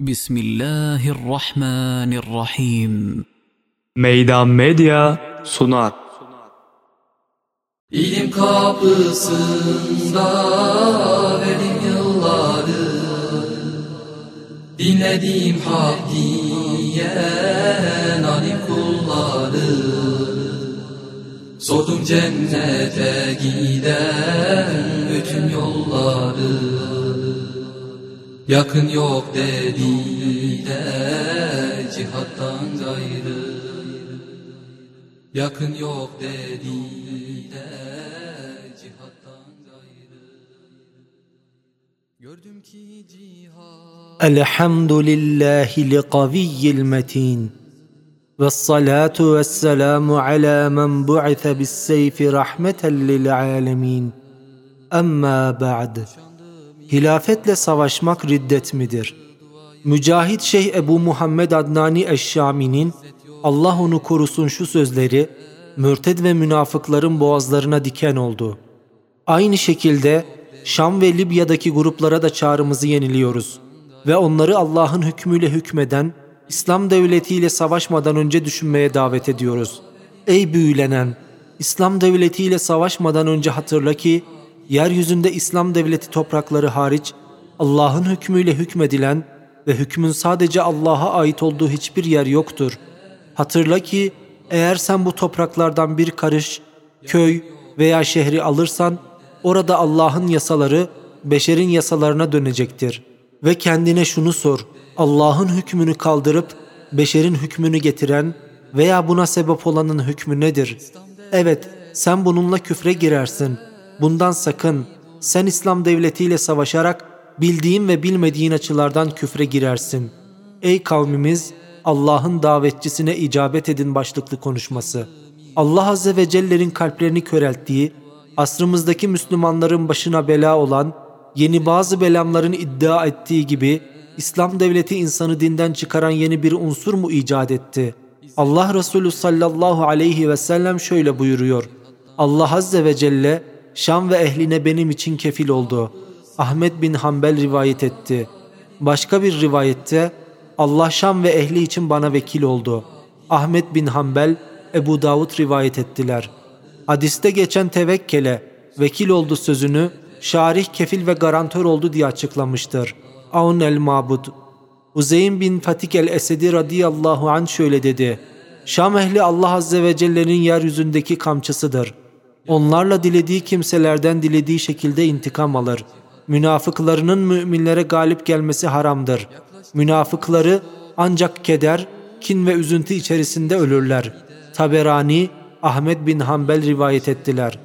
بسم الله الرحمن الرحيم Meydan Medya sunar. İlim kapısında verim yılları Dinlediğim hak diyen alim kulları Sordum cennete giden bütün yolları Yakın yok dediler cihattan gayrı Yakın yok dediler cihattan gayrı Gördüm ki cihat الحمد لله القوي المتين والصلاة والسلام على من بعث بالسيف رحمة للعالمين أما بعد Hilafetle savaşmak riddet midir? Mücahit Şeyh Ebu Muhammed Adnani Eşşami'nin Allah onu korusun şu sözleri mürted ve münafıkların boğazlarına diken oldu. Aynı şekilde Şam ve Libya'daki gruplara da çağrımızı yeniliyoruz ve onları Allah'ın hükmüyle hükmeden İslam devletiyle savaşmadan önce düşünmeye davet ediyoruz. Ey büyülenen! İslam devletiyle savaşmadan önce hatırla ki yeryüzünde İslam devleti toprakları hariç Allah'ın hükmüyle hükmedilen ve hükmün sadece Allah'a ait olduğu hiçbir yer yoktur. Hatırla ki eğer sen bu topraklardan bir karış, köy veya şehri alırsan orada Allah'ın yasaları beşerin yasalarına dönecektir. Ve kendine şunu sor. Allah'ın hükmünü kaldırıp beşerin hükmünü getiren veya buna sebep olanın hükmü nedir? Evet, sen bununla küfre girersin. Bundan sakın. Sen İslam devletiyle savaşarak bildiğin ve bilmediğin açılardan küfre girersin. Ey kavmimiz, Allah'ın davetçisine icabet edin başlıklı konuşması. Allah Azze ve Celle'nin kalplerini körelttiği, asrımızdaki Müslümanların başına bela olan, yeni bazı belamların iddia ettiği gibi, İslam devleti insanı dinden çıkaran yeni bir unsur mu icat etti? Allah Resulü sallallahu aleyhi ve sellem şöyle buyuruyor. Allah Azze ve Celle, Şam ve ehline benim için kefil oldu. Ahmet bin Hanbel rivayet etti. Başka bir rivayette, Allah Şam ve ehli için bana vekil oldu. Ahmet bin Hanbel, Ebu Davud rivayet ettiler. Hadiste geçen tevekkele, vekil oldu sözünü, şarih kefil ve garantör oldu diye açıklamıştır. Aun el-Mabud Uzeyn bin Fatik el-Esedi radıyallahu anh şöyle dedi. Şam ehli Allah Azze ve Celle'nin yeryüzündeki kamçısıdır. Onlarla dilediği kimselerden dilediği şekilde intikam alır. Münafıklarının müminlere galip gelmesi haramdır. Münafıkları ancak keder, kin ve üzüntü içerisinde ölürler. Taberani, Ahmet bin Hanbel rivayet ettiler.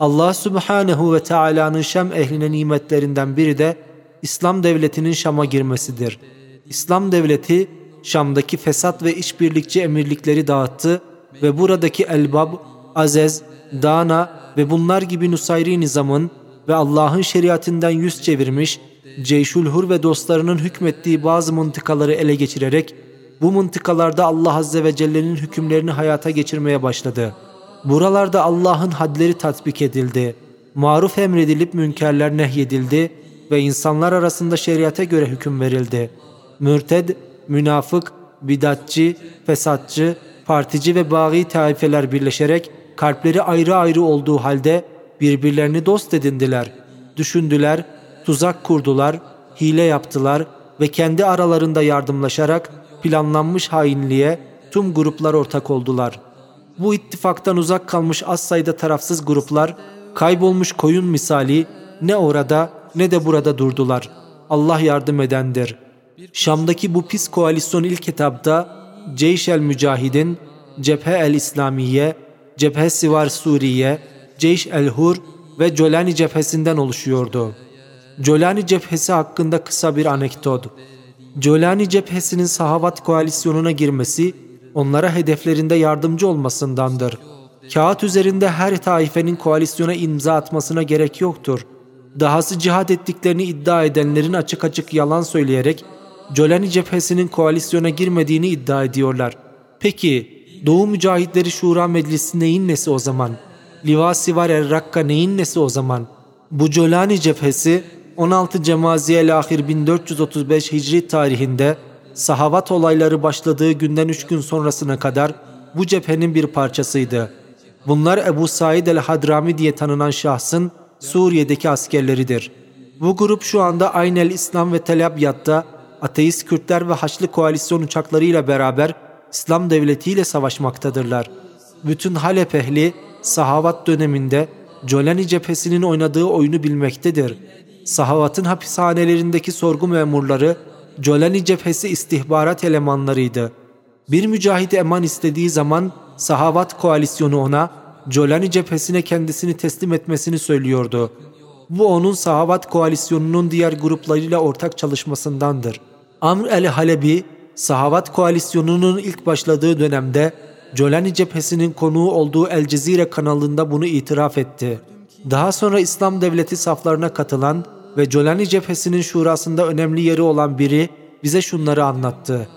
Allah Subhanehu ve Teala'nın Şam ehline nimetlerinden biri de İslam devletinin Şam'a girmesidir. İslam devleti Şam'daki fesat ve işbirlikçi emirlikleri dağıttı ve buradaki Elbab, Azez, Dana ve bunlar gibi Nusayri nizamın ve Allah'ın şeriatından yüz çevirmiş, Ceyşulhur ve dostlarının hükmettiği bazı mıntıkaları ele geçirerek bu mıntıkalarda Allah Azze ve Celle'nin hükümlerini hayata geçirmeye başladı. Buralarda Allah'ın hadleri tatbik edildi. Maruf emredilip münkerler nehyedildi ve insanlar arasında şeriate göre hüküm verildi. Mürted, münafık, bidatçı, fesatçı, partici ve bağı taifeler birleşerek kalpleri ayrı ayrı olduğu halde birbirlerini dost edindiler. Düşündüler, tuzak kurdular, hile yaptılar ve kendi aralarında yardımlaşarak planlanmış hainliğe tüm gruplar ortak oldular. Bu ittifaktan uzak kalmış az sayıda tarafsız gruplar kaybolmuş koyun misali ne orada ne de burada durdular. Allah yardım edendir. Şam'daki bu pis koalisyon ilk etapta Ceyş el Mücahidin, Cephe el İslamiye, Cephe Sivar Suriye, Ceyş el Hur ve Colani cephesinden oluşuyordu. Colani cephesi hakkında kısa bir anekdot. Colani cephesinin sahavat koalisyonuna girmesi onlara hedeflerinde yardımcı olmasındandır. Kağıt üzerinde her taifenin koalisyona imza atmasına gerek yoktur. Dahası cihad ettiklerini iddia edenlerin açık açık yalan söyleyerek Colani cephesinin koalisyona girmediğini iddia ediyorlar. Peki Doğu Mücahitleri Şura Meclisi neyin nesi o zaman? Livasi var er Rakka neyin nesi o zaman? Bu Colani cephesi 16 Cemaziyel ahir 1435 Hicri tarihinde sahavat olayları başladığı günden 3 gün sonrasına kadar bu cephenin bir parçasıydı. Bunlar Ebu Said el-Hadrami diye tanınan şahsın Suriye'deki askerleridir. Bu grup şu anda Aynel İslam ve Tel ateist Kürtler ve Haçlı Koalisyon uçaklarıyla beraber İslam devletiyle savaşmaktadırlar. Bütün Halep ehli sahavat döneminde Colani cephesinin oynadığı oyunu bilmektedir. Sahavatın hapishanelerindeki sorgu memurları Colani cephesi istihbarat elemanlarıydı. Bir mücahit eman istediği zaman Sahavat koalisyonu ona Colani cephesine kendisini teslim etmesini söylüyordu. Bu onun Sahavat koalisyonunun diğer gruplarıyla ortak çalışmasındandır. Amr el-Halebi, Sahavat koalisyonunun ilk başladığı dönemde Colani cephesinin konuğu olduğu El Cezire kanalında bunu itiraf etti. Daha sonra İslam devleti saflarına katılan ve Colani cephesinin şurasında önemli yeri olan biri bize şunları anlattı.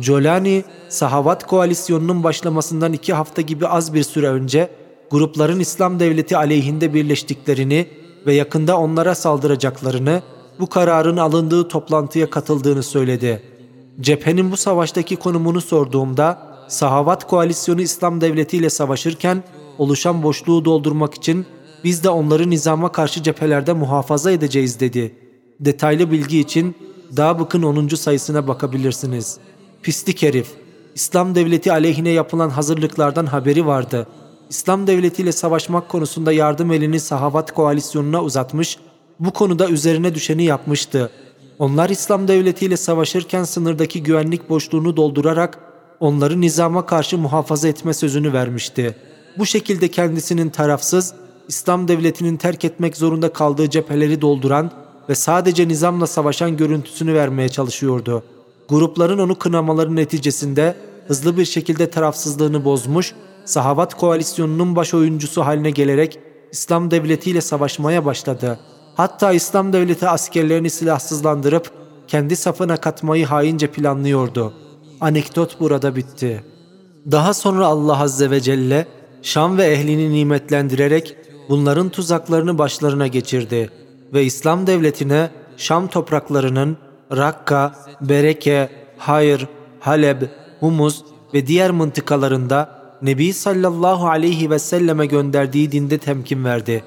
Colani, Sahavat koalisyonunun başlamasından iki hafta gibi az bir süre önce grupların İslam devleti aleyhinde birleştiklerini ve yakında onlara saldıracaklarını, bu kararın alındığı toplantıya katıldığını söyledi. Cephenin bu savaştaki konumunu sorduğumda, Sahavat koalisyonu İslam devleti ile savaşırken oluşan boşluğu doldurmak için biz de onları nizama karşı cephelerde muhafaza edeceğiz dedi. Detaylı bilgi için Dabık'ın 10. sayısına bakabilirsiniz. Pislik herif. İslam devleti aleyhine yapılan hazırlıklardan haberi vardı. İslam devletiyle savaşmak konusunda yardım elini Sahavat koalisyonuna uzatmış, bu konuda üzerine düşeni yapmıştı. Onlar İslam devletiyle savaşırken sınırdaki güvenlik boşluğunu doldurarak onları nizama karşı muhafaza etme sözünü vermişti. Bu şekilde kendisinin tarafsız, İslam devletinin terk etmek zorunda kaldığı cepheleri dolduran ve sadece nizamla savaşan görüntüsünü vermeye çalışıyordu. Grupların onu kınamaları neticesinde hızlı bir şekilde tarafsızlığını bozmuş, Sahavat koalisyonunun baş oyuncusu haline gelerek İslam devletiyle savaşmaya başladı. Hatta İslam devleti askerlerini silahsızlandırıp kendi safına katmayı haince planlıyordu. Anekdot burada bitti. Daha sonra Allah Azze ve Celle Şam ve ehlini nimetlendirerek bunların tuzaklarını başlarına geçirdi ve İslam devletine Şam topraklarının Rakka, Bereke, Hayr, Haleb, Humus ve diğer mıntıkalarında Nebi sallallahu aleyhi ve selleme gönderdiği dinde temkin verdi.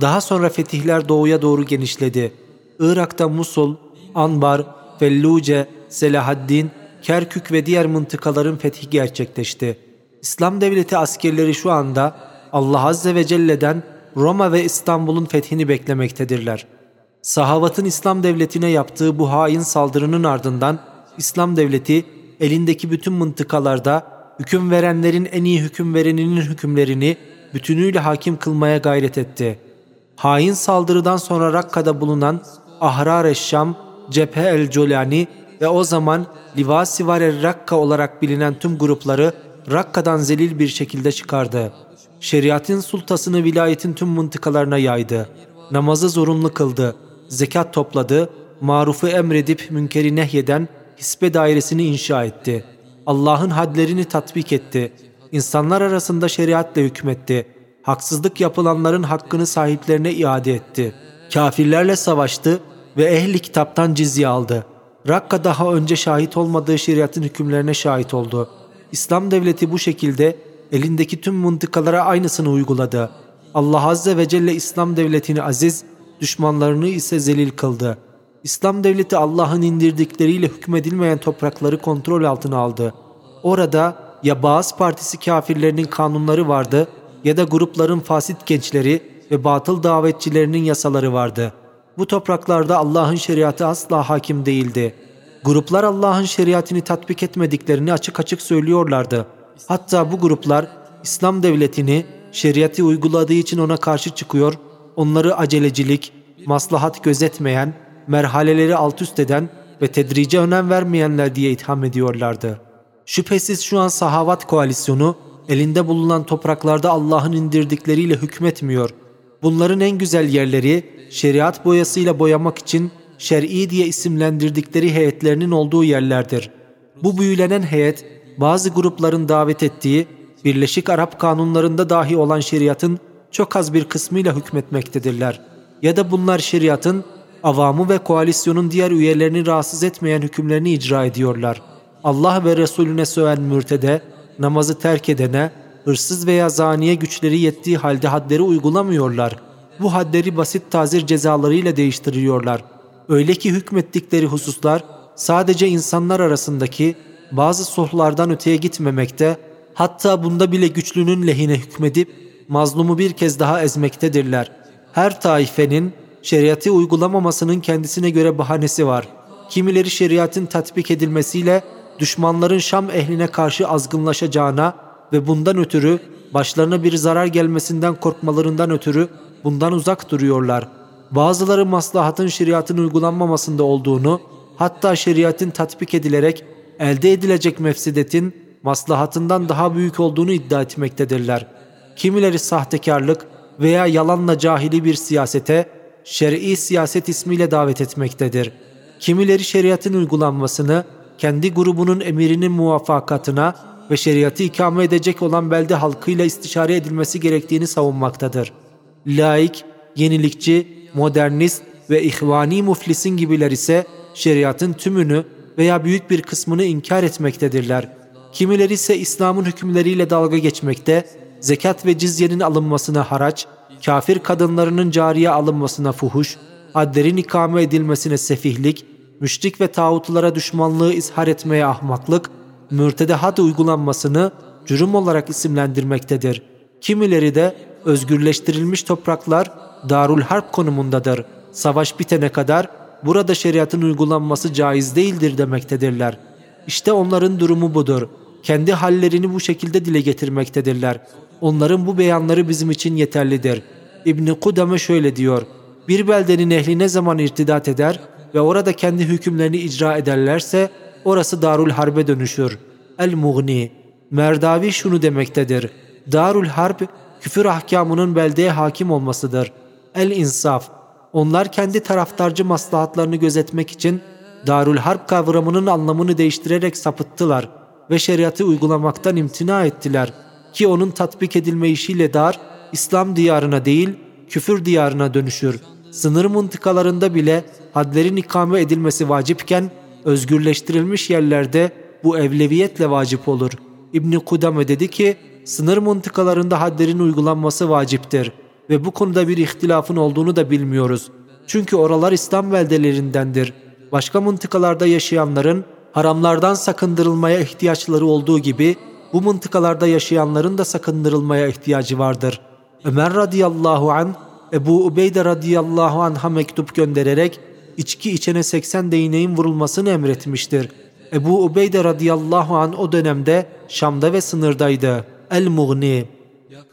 Daha sonra fetihler doğuya doğru genişledi. Irak'ta Musul, Anbar, Felluce, Selahaddin, Kerkük ve diğer mıntıkaların fethi gerçekleşti. İslam devleti askerleri şu anda Allah Azze ve Celle'den Roma ve İstanbul'un fethini beklemektedirler. Sahavatın İslam devletine yaptığı bu hain saldırının ardından İslam devleti elindeki bütün mıntıkalarda hüküm verenlerin en iyi hüküm vereninin hükümlerini bütünüyle hakim kılmaya gayret etti. Hain saldırıdan sonra Rakka'da bulunan Ahrar Şam, Cephe el Colani ve o zaman Livasi var el Rakka olarak bilinen tüm grupları Rakka'dan zelil bir şekilde çıkardı. Şeriatın sultasını vilayetin tüm mıntıkalarına yaydı. Namazı zorunlu kıldı. Zekat topladı. Marufu emredip münkeri nehyeden hisbe dairesini inşa etti. Allah'ın hadlerini tatbik etti. İnsanlar arasında şeriatla hükmetti. Haksızlık yapılanların hakkını sahiplerine iade etti. Kafirlerle savaştı ve ehli kitaptan cizye aldı. Rakka daha önce şahit olmadığı şeriatın hükümlerine şahit oldu. İslam devleti bu şekilde elindeki tüm mıntıkalara aynısını uyguladı. Allah Azze ve Celle İslam devletini aziz, düşmanlarını ise zelil kıldı. İslam devleti Allah'ın indirdikleriyle hükmedilmeyen toprakları kontrol altına aldı. Orada ya Baas Partisi kafirlerinin kanunları vardı ya da grupların fasit gençleri ve batıl davetçilerinin yasaları vardı. Bu topraklarda Allah'ın şeriatı asla hakim değildi. Gruplar Allah'ın şeriatını tatbik etmediklerini açık açık söylüyorlardı. Hatta bu gruplar İslam devletini şeriatı uyguladığı için ona karşı çıkıyor, onları acelecilik, maslahat gözetmeyen, merhaleleri alt üst eden ve tedrice önem vermeyenler diye itham ediyorlardı. Şüphesiz şu an Sahavat koalisyonu elinde bulunan topraklarda Allah'ın indirdikleriyle hükmetmiyor. Bunların en güzel yerleri şeriat boyasıyla boyamak için şer'i diye isimlendirdikleri heyetlerinin olduğu yerlerdir. Bu büyülenen heyet bazı grupların davet ettiği Birleşik Arap kanunlarında dahi olan şeriatın çok az bir kısmıyla hükmetmektedirler. Ya da bunlar şeriatın avamı ve koalisyonun diğer üyelerini rahatsız etmeyen hükümlerini icra ediyorlar. Allah ve Resulüne söven mürtede, namazı terk edene, hırsız veya zaniye güçleri yettiği halde hadleri uygulamıyorlar. Bu hadleri basit tazir cezalarıyla değiştiriyorlar. Öyle ki hükmettikleri hususlar sadece insanlar arasındaki bazı sulhlardan öteye gitmemekte, hatta bunda bile güçlünün lehine hükmedip mazlumu bir kez daha ezmektedirler. Her taifenin şeriatı uygulamamasının kendisine göre bahanesi var. Kimileri şeriatın tatbik edilmesiyle düşmanların Şam ehline karşı azgınlaşacağına ve bundan ötürü başlarına bir zarar gelmesinden korkmalarından ötürü bundan uzak duruyorlar. Bazıları maslahatın şeriatın uygulanmamasında olduğunu, hatta şeriatın tatbik edilerek elde edilecek mefsidetin maslahatından daha büyük olduğunu iddia etmektedirler. Kimileri sahtekarlık veya yalanla cahili bir siyasete, şer'i siyaset ismiyle davet etmektedir. Kimileri şeriatın uygulanmasını, kendi grubunun emirinin muvaffakatına ve şeriatı ikame edecek olan belde halkıyla istişare edilmesi gerektiğini savunmaktadır. Laik, yenilikçi, modernist ve ihvani muflisin gibiler ise şeriatın tümünü veya büyük bir kısmını inkar etmektedirler. Kimileri ise İslam'ın hükümleriyle dalga geçmekte, zekat ve cizyenin alınmasına haraç, kafir kadınlarının cariye alınmasına fuhuş, hadlerin ikame edilmesine sefihlik, müşrik ve tağutlara düşmanlığı izhar etmeye ahmaklık, mürtede had uygulanmasını cürüm olarak isimlendirmektedir. Kimileri de özgürleştirilmiş topraklar darul harp konumundadır. Savaş bitene kadar burada şeriatın uygulanması caiz değildir demektedirler. İşte onların durumu budur. Kendi hallerini bu şekilde dile getirmektedirler. Onların bu beyanları bizim için yeterlidir. İbni Kudame şöyle diyor. Bir beldenin ehli ne zaman irtidat eder ve orada kendi hükümlerini icra ederlerse orası Darul Harbe dönüşür. El-Mughni Merdavi şunu demektedir. Darul Harp küfür ahkamının beldeye hakim olmasıdır. El-İnsaf onlar kendi taraftarcı maslahatlarını gözetmek için Darul Harp kavramının anlamını değiştirerek sapıttılar ve şeriatı uygulamaktan imtina ettiler ki onun tatbik edilme işiyle dar, İslam diyarına değil, küfür diyarına dönüşür. Sınır mıntıkalarında bile hadlerin ikame edilmesi vacipken, özgürleştirilmiş yerlerde bu evleviyetle vacip olur. İbni Kudame dedi ki, sınır mıntıkalarında hadlerin uygulanması vaciptir ve bu konuda bir ihtilafın olduğunu da bilmiyoruz. Çünkü oralar İslam beldelerindendir. Başka mıntıkalarda yaşayanların haramlardan sakındırılmaya ihtiyaçları olduğu gibi bu mıntıkalarda yaşayanların da sakındırılmaya ihtiyacı vardır. Ömer radıyallahu an Ebu Ubeyde radıyallahu anh'a mektup göndererek içki içene 80 değneğin vurulmasını emretmiştir. Ebu Ubeyde radıyallahu an o dönemde Şam'da ve sınırdaydı. El-Mughni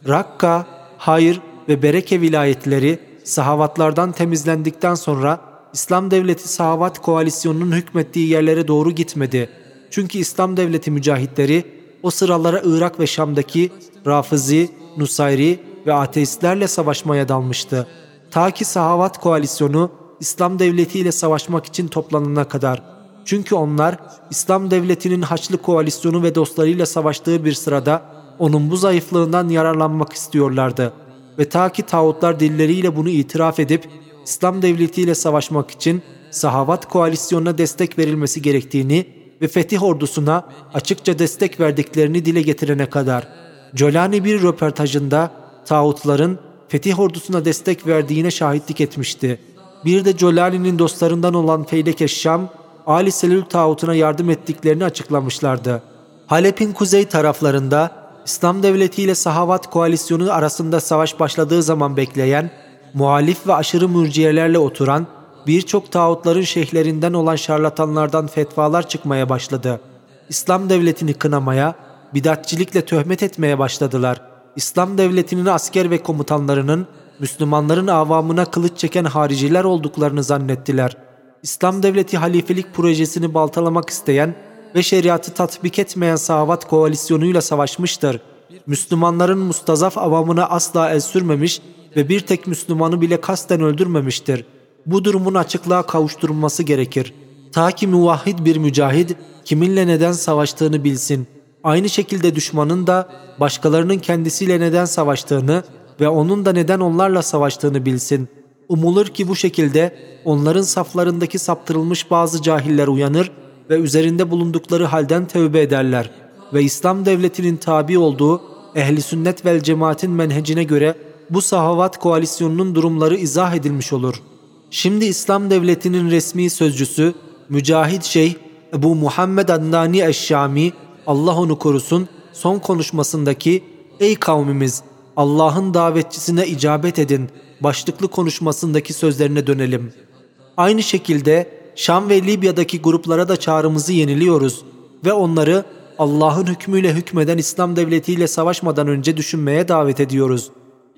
Rakka, Hayr ve Bereke vilayetleri sahavatlardan temizlendikten sonra İslam Devleti Sahavat Koalisyonu'nun hükmettiği yerlere doğru gitmedi. Çünkü İslam Devleti mücahitleri o sıralara Irak ve Şam'daki Rafizi, Nusayri ve ateistlerle savaşmaya dalmıştı. Ta ki Sahavat Koalisyonu İslam Devleti ile savaşmak için toplanana kadar. Çünkü onlar İslam Devleti'nin Haçlı Koalisyonu ve dostlarıyla savaştığı bir sırada onun bu zayıflığından yararlanmak istiyorlardı. Ve ta ki tağutlar dilleriyle bunu itiraf edip İslam Devleti ile savaşmak için Sahavat Koalisyonuna destek verilmesi gerektiğini ve fetih ordusuna açıkça destek verdiklerini dile getirene kadar. Jolani bir röportajında tağutların fetih ordusuna destek verdiğine şahitlik etmişti. Bir de Jolani'nin dostlarından olan Feylek Şam, Ali Selül tağutuna yardım ettiklerini açıklamışlardı. Halep'in kuzey taraflarında İslam Devleti ile Sahavat Koalisyonu arasında savaş başladığı zaman bekleyen, muhalif ve aşırı mürciyelerle oturan birçok tağutların şeyhlerinden olan şarlatanlardan fetvalar çıkmaya başladı. İslam devletini kınamaya, bidatçilikle töhmet etmeye başladılar. İslam devletinin asker ve komutanlarının Müslümanların avamına kılıç çeken hariciler olduklarını zannettiler. İslam devleti halifelik projesini baltalamak isteyen ve şeriatı tatbik etmeyen Sahavat koalisyonuyla savaşmıştır. Müslümanların mustazaf avamına asla el sürmemiş ve bir tek Müslümanı bile kasten öldürmemiştir. Bu durumun açıklığa kavuşturulması gerekir. Ta ki muvahhid bir mücahid kiminle neden savaştığını bilsin. Aynı şekilde düşmanın da başkalarının kendisiyle neden savaştığını ve onun da neden onlarla savaştığını bilsin. Umulur ki bu şekilde onların saflarındaki saptırılmış bazı cahiller uyanır ve üzerinde bulundukları halden tövbe ederler ve İslam devletinin tabi olduğu ehli sünnet vel cemaatin menhecine göre bu sahavat koalisyonunun durumları izah edilmiş olur. Şimdi İslam devletinin resmi sözcüsü Mücahid Şeyh Ebu Muhammed Adnani Eşşami Allah onu korusun son konuşmasındaki Ey kavmimiz Allah'ın davetçisine icabet edin başlıklı konuşmasındaki sözlerine dönelim. Aynı şekilde Şam ve Libya'daki gruplara da çağrımızı yeniliyoruz ve onları Allah'ın hükmüyle hükmeden İslam devletiyle savaşmadan önce düşünmeye davet ediyoruz.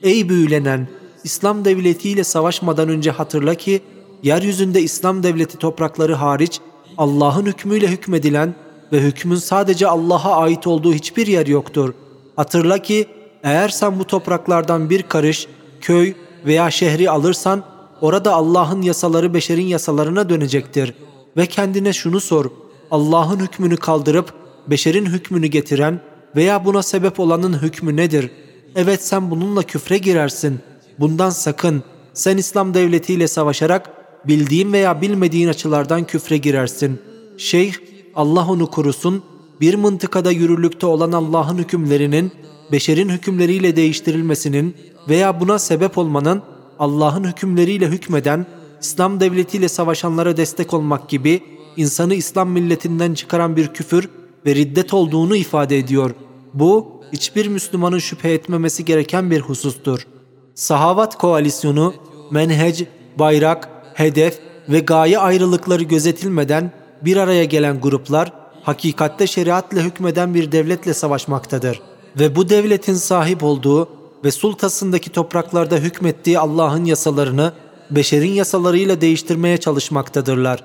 Ey büyülenen! İslam devletiyle savaşmadan önce hatırla ki, yeryüzünde İslam devleti toprakları hariç Allah'ın hükmüyle hükmedilen ve hükmün sadece Allah'a ait olduğu hiçbir yer yoktur. Hatırla ki, eğer sen bu topraklardan bir karış, köy veya şehri alırsan, orada Allah'ın yasaları beşerin yasalarına dönecektir. Ve kendine şunu sor, Allah'ın hükmünü kaldırıp beşerin hükmünü getiren veya buna sebep olanın hükmü nedir? Evet sen bununla küfre girersin. Bundan sakın. Sen İslam devletiyle savaşarak bildiğin veya bilmediğin açılardan küfre girersin. Şeyh, Allah onu kurusun, bir mıntıkada yürürlükte olan Allah'ın hükümlerinin beşerin hükümleriyle değiştirilmesinin veya buna sebep olmanın Allah'ın hükümleriyle hükmeden, İslam devletiyle savaşanlara destek olmak gibi insanı İslam milletinden çıkaran bir küfür ve riddet olduğunu ifade ediyor. Bu hiçbir Müslümanın şüphe etmemesi gereken bir husustur. Sahavat koalisyonu, menhec, bayrak, hedef ve gaye ayrılıkları gözetilmeden bir araya gelen gruplar, hakikatte şeriatla hükmeden bir devletle savaşmaktadır. Ve bu devletin sahip olduğu ve sultasındaki topraklarda hükmettiği Allah'ın yasalarını beşerin yasalarıyla değiştirmeye çalışmaktadırlar.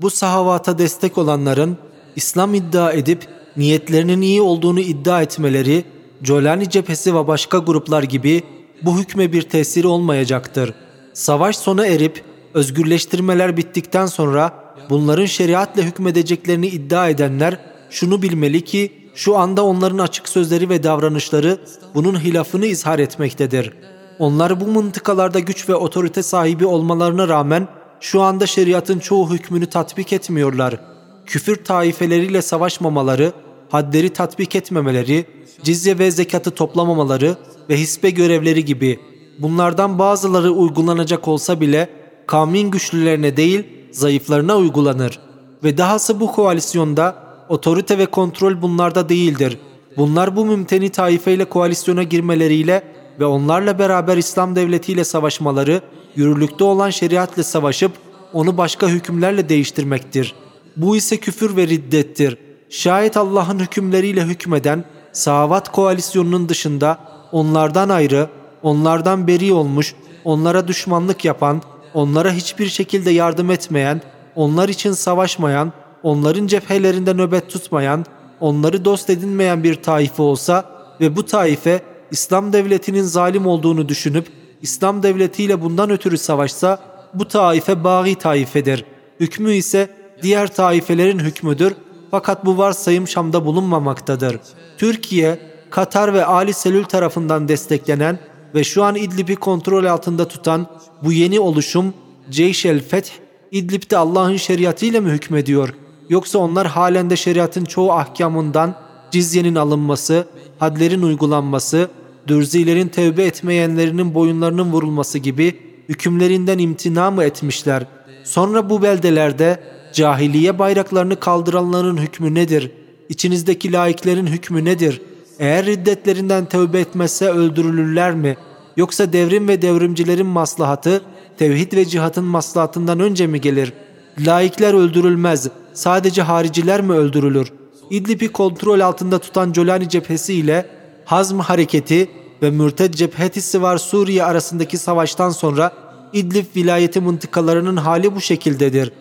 Bu sahavata destek olanların İslam iddia edip niyetlerinin iyi olduğunu iddia etmeleri, Colani cephesi ve başka gruplar gibi bu hükme bir tesiri olmayacaktır. Savaş sona erip özgürleştirmeler bittikten sonra bunların şeriatla hükmedeceklerini iddia edenler şunu bilmeli ki şu anda onların açık sözleri ve davranışları bunun hilafını izhar etmektedir. Onlar bu mıntıkalarda güç ve otorite sahibi olmalarına rağmen şu anda şeriatın çoğu hükmünü tatbik etmiyorlar. Küfür taifeleriyle savaşmamaları, hadleri tatbik etmemeleri, cizye ve zekatı toplamamaları ve hisbe görevleri gibi bunlardan bazıları uygulanacak olsa bile kavmin güçlülerine değil zayıflarına uygulanır. Ve dahası bu koalisyonda otorite ve kontrol bunlarda değildir. Bunlar bu mümteni taifeyle koalisyona girmeleriyle ve onlarla beraber İslam devletiyle savaşmaları, yürürlükte olan şeriatla savaşıp onu başka hükümlerle değiştirmektir. Bu ise küfür ve riddettir. Şayet Allah'ın hükümleriyle hükmeden Sahavat koalisyonunun dışında onlardan ayrı, onlardan beri olmuş, onlara düşmanlık yapan, onlara hiçbir şekilde yardım etmeyen, onlar için savaşmayan, onların cephelerinde nöbet tutmayan, onları dost edinmeyen bir taife olsa ve bu taife İslam devletinin zalim olduğunu düşünüp İslam devletiyle bundan ötürü savaşsa bu taife bagi taifedir. Hükmü ise diğer taifelerin hükmüdür fakat bu varsayım Şam'da bulunmamaktadır. Türkiye, Katar ve Ali Selül tarafından desteklenen ve şu an İdlib'i kontrol altında tutan bu yeni oluşum Ceyş el Feth, İdlib'de Allah'ın şeriatıyla mı hükmediyor? Yoksa onlar halen de şeriatın çoğu ahkamından cizyenin alınması, hadlerin uygulanması, dürzilerin tevbe etmeyenlerinin boyunlarının vurulması gibi hükümlerinden imtina mı etmişler? Sonra bu beldelerde cahiliye bayraklarını kaldıranların hükmü nedir? İçinizdeki laiklerin hükmü nedir? Eğer riddetlerinden tövbe etmezse öldürülürler mi? Yoksa devrim ve devrimcilerin maslahatı, tevhid ve cihatın maslahatından önce mi gelir? Laikler öldürülmez, sadece hariciler mi öldürülür? İdlib'i kontrol altında tutan Colani cephesi ile Hazm hareketi ve Mürted cepheti var Suriye arasındaki savaştan sonra İdlib vilayeti mıntıkalarının hali bu şekildedir.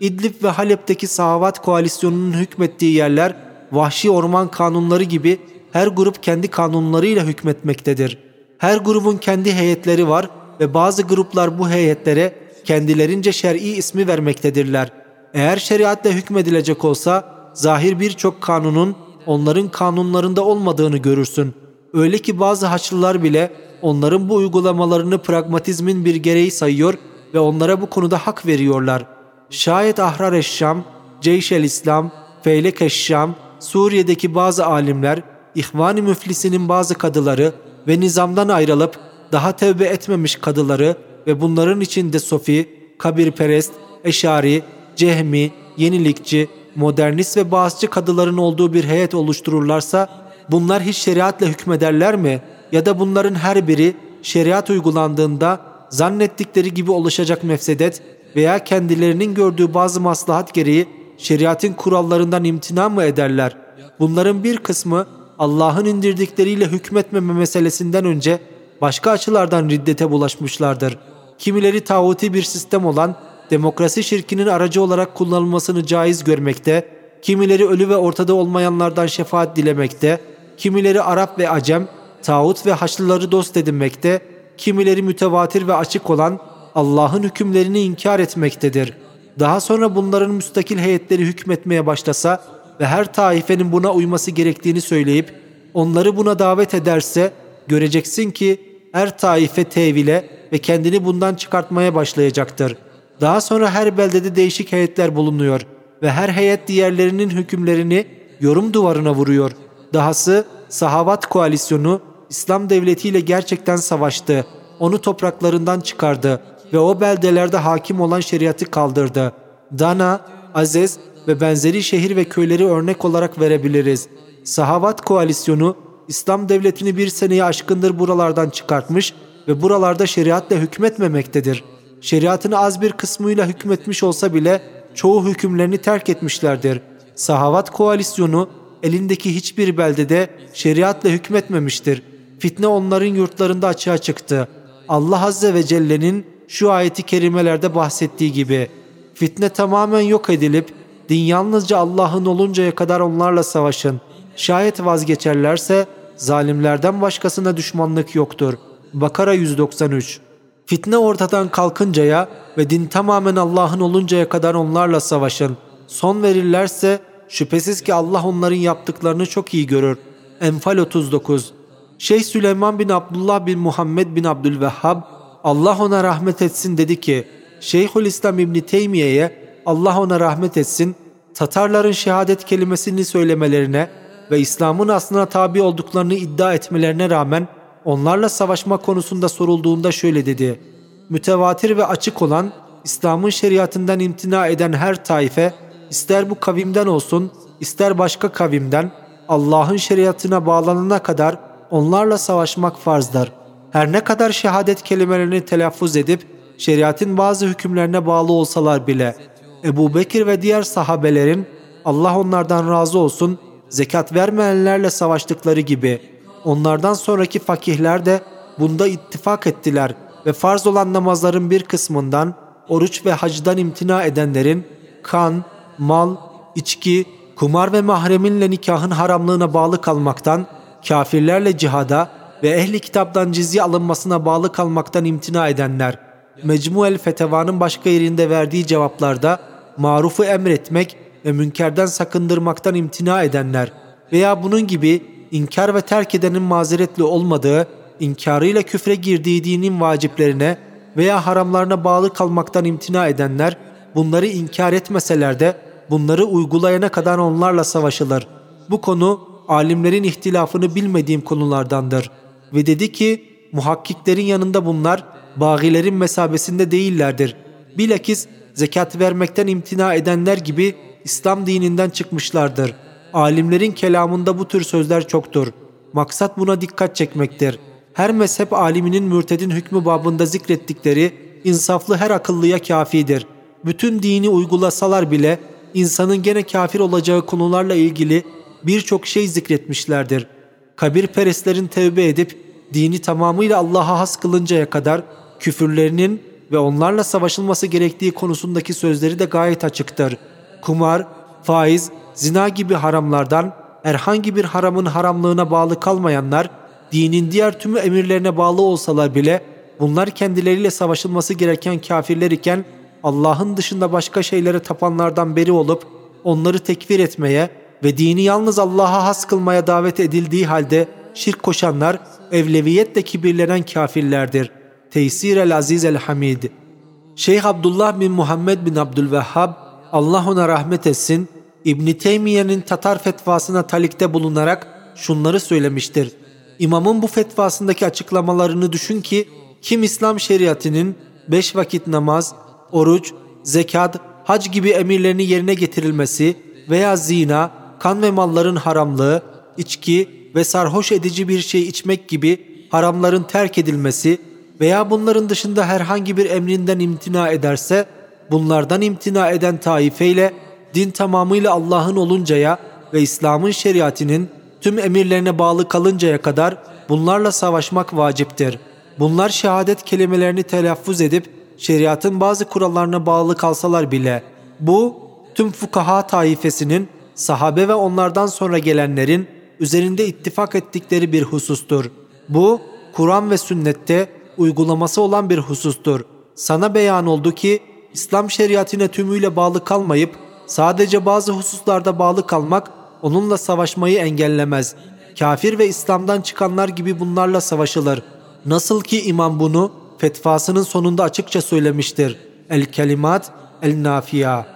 İdlib ve Halep'teki Sahavat koalisyonunun hükmettiği yerler vahşi orman kanunları gibi her grup kendi kanunlarıyla hükmetmektedir. Her grubun kendi heyetleri var ve bazı gruplar bu heyetlere kendilerince şer'i ismi vermektedirler. Eğer şeriatla hükmedilecek olsa zahir birçok kanunun onların kanunlarında olmadığını görürsün. Öyle ki bazı haçlılar bile onların bu uygulamalarını pragmatizmin bir gereği sayıyor ve onlara bu konuda hak veriyorlar. Şayet Ahrar Eşşam, Ceyş İslam, Feylek Eşşam, Suriye'deki bazı alimler, İhvan-ı Müflisi'nin bazı kadıları ve nizamdan ayrılıp daha tevbe etmemiş kadıları ve bunların içinde Sofi, Kabirperest, Eşari, Cehmi, Yenilikçi, Modernist ve Bağızcı kadıların olduğu bir heyet oluştururlarsa bunlar hiç şeriatla hükmederler mi? Ya da bunların her biri şeriat uygulandığında zannettikleri gibi oluşacak mefsedet veya kendilerinin gördüğü bazı maslahat gereği şeriatın kurallarından imtina mı ederler? Bunların bir kısmı Allah'ın indirdikleriyle hükmetmeme meselesinden önce başka açılardan riddete bulaşmışlardır. Kimileri tağuti bir sistem olan demokrasi şirkinin aracı olarak kullanılmasını caiz görmekte, kimileri ölü ve ortada olmayanlardan şefaat dilemekte, kimileri Arap ve Acem, tağut ve Haçlıları dost edinmekte, kimileri mütevatir ve açık olan Allah'ın hükümlerini inkar etmektedir. Daha sonra bunların müstakil heyetleri hükmetmeye başlasa ve her taifenin buna uyması gerektiğini söyleyip onları buna davet ederse göreceksin ki her taife tevile ve kendini bundan çıkartmaya başlayacaktır. Daha sonra her beldede değişik heyetler bulunuyor ve her heyet diğerlerinin hükümlerini yorum duvarına vuruyor. Dahası Sahavat koalisyonu İslam devletiyle gerçekten savaştı. Onu topraklarından çıkardı ve o beldelerde hakim olan şeriatı kaldırdı. Dana, Azez ve benzeri şehir ve köyleri örnek olarak verebiliriz. Sahavat koalisyonu İslam devletini bir seneyi aşkındır buralardan çıkartmış ve buralarda şeriatla hükmetmemektedir. Şeriatın az bir kısmıyla hükmetmiş olsa bile çoğu hükümlerini terk etmişlerdir. Sahavat koalisyonu elindeki hiçbir beldede şeriatla hükmetmemiştir. Fitne onların yurtlarında açığa çıktı. Allah Azze ve Celle'nin şu ayeti kerimelerde bahsettiği gibi fitne tamamen yok edilip din yalnızca Allah'ın oluncaya kadar onlarla savaşın. Şayet vazgeçerlerse zalimlerden başkasına düşmanlık yoktur. Bakara 193 Fitne ortadan kalkıncaya ve din tamamen Allah'ın oluncaya kadar onlarla savaşın. Son verirlerse şüphesiz ki Allah onların yaptıklarını çok iyi görür. Enfal 39 Şeyh Süleyman bin Abdullah bin Muhammed bin Abdülvehhab Allah ona rahmet etsin dedi ki Şeyhülislam İbni Teymiye'ye Allah ona rahmet etsin Tatarların şehadet kelimesini söylemelerine ve İslam'ın aslına tabi olduklarını iddia etmelerine rağmen onlarla savaşma konusunda sorulduğunda şöyle dedi. Mütevatir ve açık olan İslam'ın şeriatından imtina eden her taife ister bu kavimden olsun ister başka kavimden Allah'ın şeriatına bağlanana kadar onlarla savaşmak farzdır. Her ne kadar şehadet kelimelerini telaffuz edip şeriatın bazı hükümlerine bağlı olsalar bile Ebu Bekir ve diğer sahabelerin Allah onlardan razı olsun zekat vermeyenlerle savaştıkları gibi. Onlardan sonraki fakihler de bunda ittifak ettiler ve farz olan namazların bir kısmından oruç ve hacdan imtina edenlerin kan, mal, içki, kumar ve mahreminle nikahın haramlığına bağlı kalmaktan, kafirlerle cihada ve ehli kitaptan cizye alınmasına bağlı kalmaktan imtina edenler, Mecmuel Feteva'nın başka yerinde verdiği cevaplarda marufu emretmek ve münkerden sakındırmaktan imtina edenler veya bunun gibi inkar ve terk edenin mazeretli olmadığı, inkarıyla küfre girdiği dinin vaciplerine veya haramlarına bağlı kalmaktan imtina edenler bunları inkar etmeseler de bunları uygulayana kadar onlarla savaşılır. Bu konu alimlerin ihtilafını bilmediğim konulardandır. Ve dedi ki muhakkiklerin yanında bunlar bağilerin mesabesinde değillerdir. Bilakis zekat vermekten imtina edenler gibi İslam dininden çıkmışlardır. Alimlerin kelamında bu tür sözler çoktur. Maksat buna dikkat çekmektir. Her mezhep aliminin mürtedin hükmü babında zikrettikleri insaflı her akıllıya kafidir. Bütün dini uygulasalar bile insanın gene kafir olacağı konularla ilgili birçok şey zikretmişlerdir. Kabir perestlerin tevbe edip dini tamamıyla Allah'a has kılıncaya kadar küfürlerinin ve onlarla savaşılması gerektiği konusundaki sözleri de gayet açıktır. Kumar, faiz, zina gibi haramlardan herhangi bir haramın haramlığına bağlı kalmayanlar, dinin diğer tüm emirlerine bağlı olsalar bile bunlar kendileriyle savaşılması gereken kafirler iken Allah'ın dışında başka şeylere tapanlardan beri olup onları tekfir etmeye ve dini yalnız Allah'a has kılmaya davet edildiği halde şirk koşanlar, evleviyetle kibirlenen kafirlerdir. Teysir el Aziz el Hamid Şeyh Abdullah bin Muhammed bin Abdülvehhab, Allah ona rahmet etsin, İbn Teymiye'nin Tatar fetvasına talikte bulunarak şunları söylemiştir. İmamın bu fetvasındaki açıklamalarını düşün ki kim İslam şeriatının beş vakit namaz, oruç, zekat, hac gibi emirlerini yerine getirilmesi veya zina, kan ve malların haramlığı, içki ve sarhoş edici bir şey içmek gibi haramların terk edilmesi veya bunların dışında herhangi bir emrinden imtina ederse, bunlardan imtina eden taifeyle din tamamıyla Allah'ın oluncaya ve İslam'ın şeriatinin tüm emirlerine bağlı kalıncaya kadar bunlarla savaşmak vaciptir. Bunlar şehadet kelimelerini telaffuz edip şeriatın bazı kurallarına bağlı kalsalar bile bu tüm fukaha taifesinin sahabe ve onlardan sonra gelenlerin üzerinde ittifak ettikleri bir husustur. Bu Kur'an ve sünnette uygulaması olan bir husustur. Sana beyan oldu ki İslam şeriatine tümüyle bağlı kalmayıp sadece bazı hususlarda bağlı kalmak onunla savaşmayı engellemez. Kafir ve İslam'dan çıkanlar gibi bunlarla savaşılır. Nasıl ki imam bunu fetvasının sonunda açıkça söylemiştir. El kelimat el nafiya.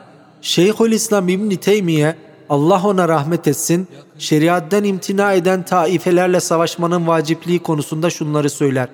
Şeyhül İslam İbn Teymiye Allah ona rahmet etsin, şeriattan imtina eden taifelerle savaşmanın vacipliği konusunda şunları söyler.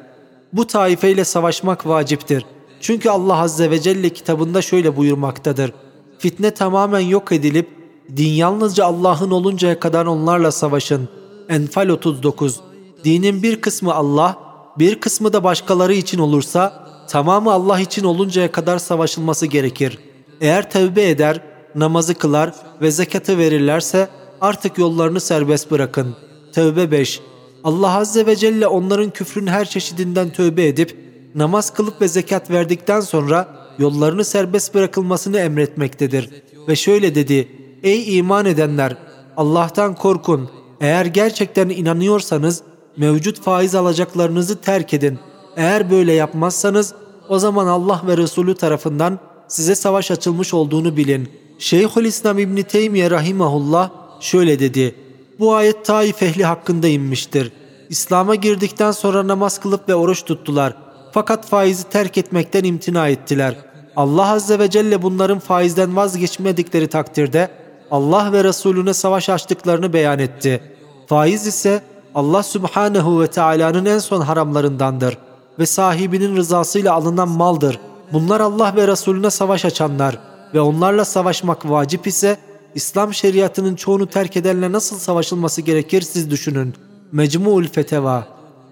Bu taifeyle savaşmak vaciptir. Çünkü Allah Azze ve Celle kitabında şöyle buyurmaktadır. Fitne tamamen yok edilip din yalnızca Allah'ın oluncaya kadar onlarla savaşın. Enfal 39 Dinin bir kısmı Allah, bir kısmı da başkaları için olursa tamamı Allah için oluncaya kadar savaşılması gerekir. Eğer tevbe eder, namazı kılar ve zekatı verirlerse artık yollarını serbest bırakın. Tevbe 5 Allah Azze ve Celle onların küfrün her çeşidinden tövbe edip namaz kılıp ve zekat verdikten sonra yollarını serbest bırakılmasını emretmektedir. Ve şöyle dedi, Ey iman edenler! Allah'tan korkun. Eğer gerçekten inanıyorsanız mevcut faiz alacaklarınızı terk edin. Eğer böyle yapmazsanız o zaman Allah ve Resulü tarafından size savaş açılmış olduğunu bilin. Şeyhülislam İbni Teymiye Rahimahullah şöyle dedi. Bu ayet Taif ehli hakkında inmiştir. İslam'a girdikten sonra namaz kılıp ve oruç tuttular. Fakat faizi terk etmekten imtina ettiler. Allah Azze ve Celle bunların faizden vazgeçmedikleri takdirde Allah ve Resulüne savaş açtıklarını beyan etti. Faiz ise Allah Subhanehu ve Teala'nın en son haramlarındandır ve sahibinin rızasıyla alınan maldır. Bunlar Allah ve Resulüne savaş açanlar ve onlarla savaşmak vacip ise İslam şeriatının çoğunu terk edenle nasıl savaşılması gerekir siz düşünün. Mecmu'ul Feteva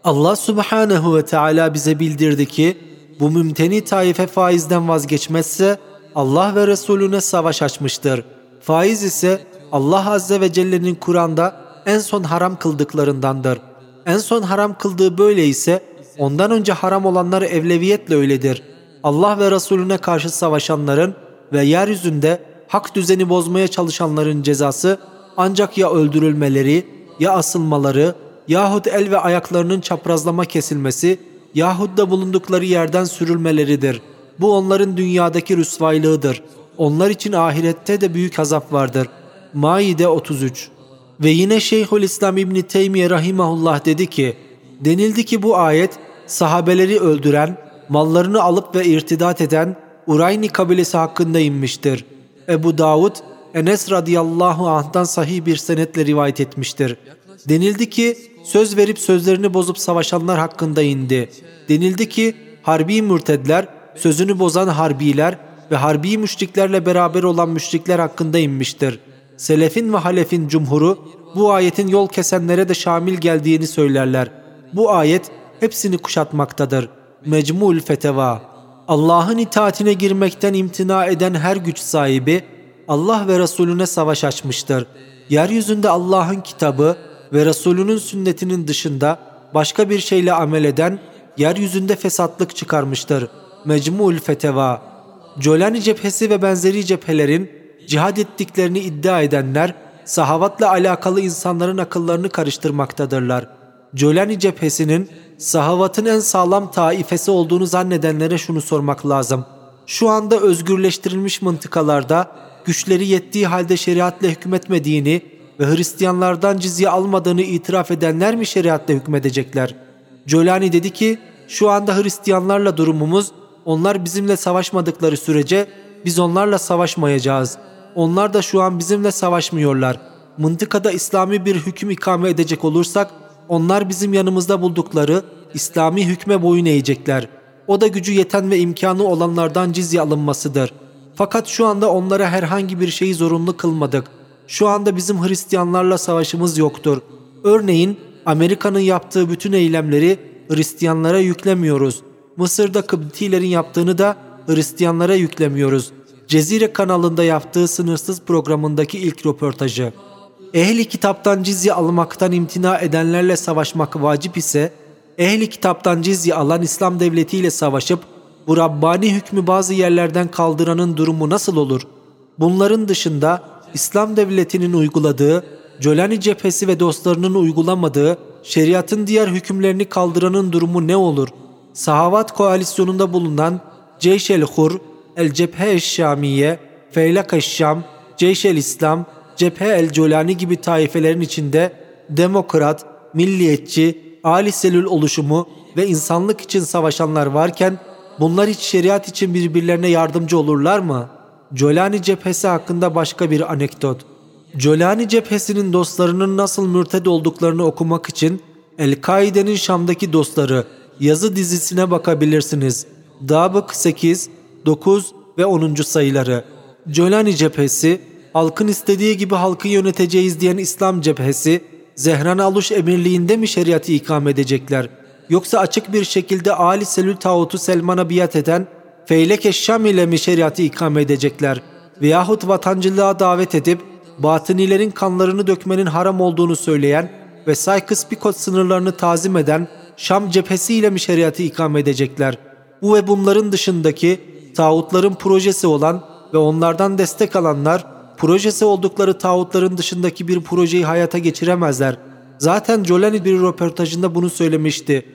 Allah Subhanehu ve Teala bize bildirdi ki bu mümteni taife faizden vazgeçmezse Allah ve Resulüne savaş açmıştır. Faiz ise Allah Azze ve Celle'nin Kur'an'da en son haram kıldıklarındandır. En son haram kıldığı böyle ise ondan önce haram olanlar evleviyetle öyledir. Allah ve Resulüne karşı savaşanların ve yeryüzünde hak düzeni bozmaya çalışanların cezası ancak ya öldürülmeleri, ya asılmaları, yahut el ve ayaklarının çaprazlama kesilmesi, yahut da bulundukları yerden sürülmeleridir. Bu onların dünyadaki rüsvaylığıdır. Onlar için ahirette de büyük azap vardır. Maide 33 Ve yine Şeyhülislam İbni Teymiye Rahimahullah dedi ki, denildi ki bu ayet sahabeleri öldüren, mallarını alıp ve irtidat eden Urayni kabilesi hakkında inmiştir. Ebu Davud, Enes radıyallahu anh'tan sahih bir senetle rivayet etmiştir. Denildi ki söz verip sözlerini bozup savaşanlar hakkında indi. Denildi ki harbi mürtedler, sözünü bozan harbiler ve harbi müşriklerle beraber olan müşrikler hakkında inmiştir. Selefin ve halefin cumhuru bu ayetin yol kesenlere de şamil geldiğini söylerler. Bu ayet hepsini kuşatmaktadır. Mecmul Feteva Allah'ın itaatine girmekten imtina eden her güç sahibi Allah ve Resulüne savaş açmıştır. Yeryüzünde Allah'ın kitabı ve Resulünün sünnetinin dışında başka bir şeyle amel eden yeryüzünde fesatlık çıkarmıştır. Mecmu'ül Feteva Jolani cephesi ve benzeri cephelerin cihad ettiklerini iddia edenler sahavatla alakalı insanların akıllarını karıştırmaktadırlar. Jolani cephesinin sahavatın en sağlam taifesi olduğunu zannedenlere şunu sormak lazım. Şu anda özgürleştirilmiş mıntıkalarda güçleri yettiği halde şeriatla hükmetmediğini ve Hristiyanlardan cizye almadığını itiraf edenler mi şeriatta hükmedecekler? Jolani dedi ki şu anda Hristiyanlarla durumumuz onlar bizimle savaşmadıkları sürece biz onlarla savaşmayacağız. Onlar da şu an bizimle savaşmıyorlar. Mıntıkada İslami bir hüküm ikame edecek olursak onlar bizim yanımızda buldukları İslami hükme boyun eğecekler. O da gücü yeten ve imkanı olanlardan cizye alınmasıdır. Fakat şu anda onlara herhangi bir şeyi zorunlu kılmadık. Şu anda bizim Hristiyanlarla savaşımız yoktur. Örneğin Amerika'nın yaptığı bütün eylemleri Hristiyanlara yüklemiyoruz. Mısır'da Kıbtilerin yaptığını da Hristiyanlara yüklemiyoruz. Cezire kanalında yaptığı sınırsız programındaki ilk röportajı. Ehli kitaptan cizye almaktan imtina edenlerle savaşmak vacip ise, ehli kitaptan cizye alan İslam devletiyle savaşıp bu Rabbani hükmü bazı yerlerden kaldıranın durumu nasıl olur? Bunların dışında İslam devletinin uyguladığı, Cölani cephesi ve dostlarının uygulamadığı şeriatın diğer hükümlerini kaldıranın durumu ne olur? Sahavat koalisyonunda bulunan Ceyş el-Hur, El-Cephe eş-Şamiye, Feylak eş-Şam, Ceyş el-İslam, Cephe el-Colani gibi taifelerin içinde demokrat, milliyetçi, Ali Selül oluşumu ve insanlık için savaşanlar varken bunlar hiç şeriat için birbirlerine yardımcı olurlar mı? Colani cephesi hakkında başka bir anekdot. Colani cephesinin dostlarının nasıl mürted olduklarını okumak için El-Kaide'nin Şam'daki dostları yazı dizisine bakabilirsiniz. Dabık 8, 9 ve 10. sayıları. Colani cephesi, halkın istediği gibi halkı yöneteceğiz diyen İslam cephesi, Zehran Aluş emirliğinde mi şeriatı ikame edecekler? Yoksa açık bir şekilde Ali Selül Tağut'u Selman'a biat eden Feylek Şam ile mi şeriatı ikame edecekler? Veyahut vatancılığa davet edip batınilerin kanlarını dökmenin haram olduğunu söyleyen ve Saykıs-Pikot sınırlarını tazim eden Şam cephesiyle mi şeriatı ikame edecekler? Bu ve bunların dışındaki tağutların projesi olan ve onlardan destek alanlar projesi oldukları tağutların dışındaki bir projeyi hayata geçiremezler. Zaten Jolani bir röportajında bunu söylemişti.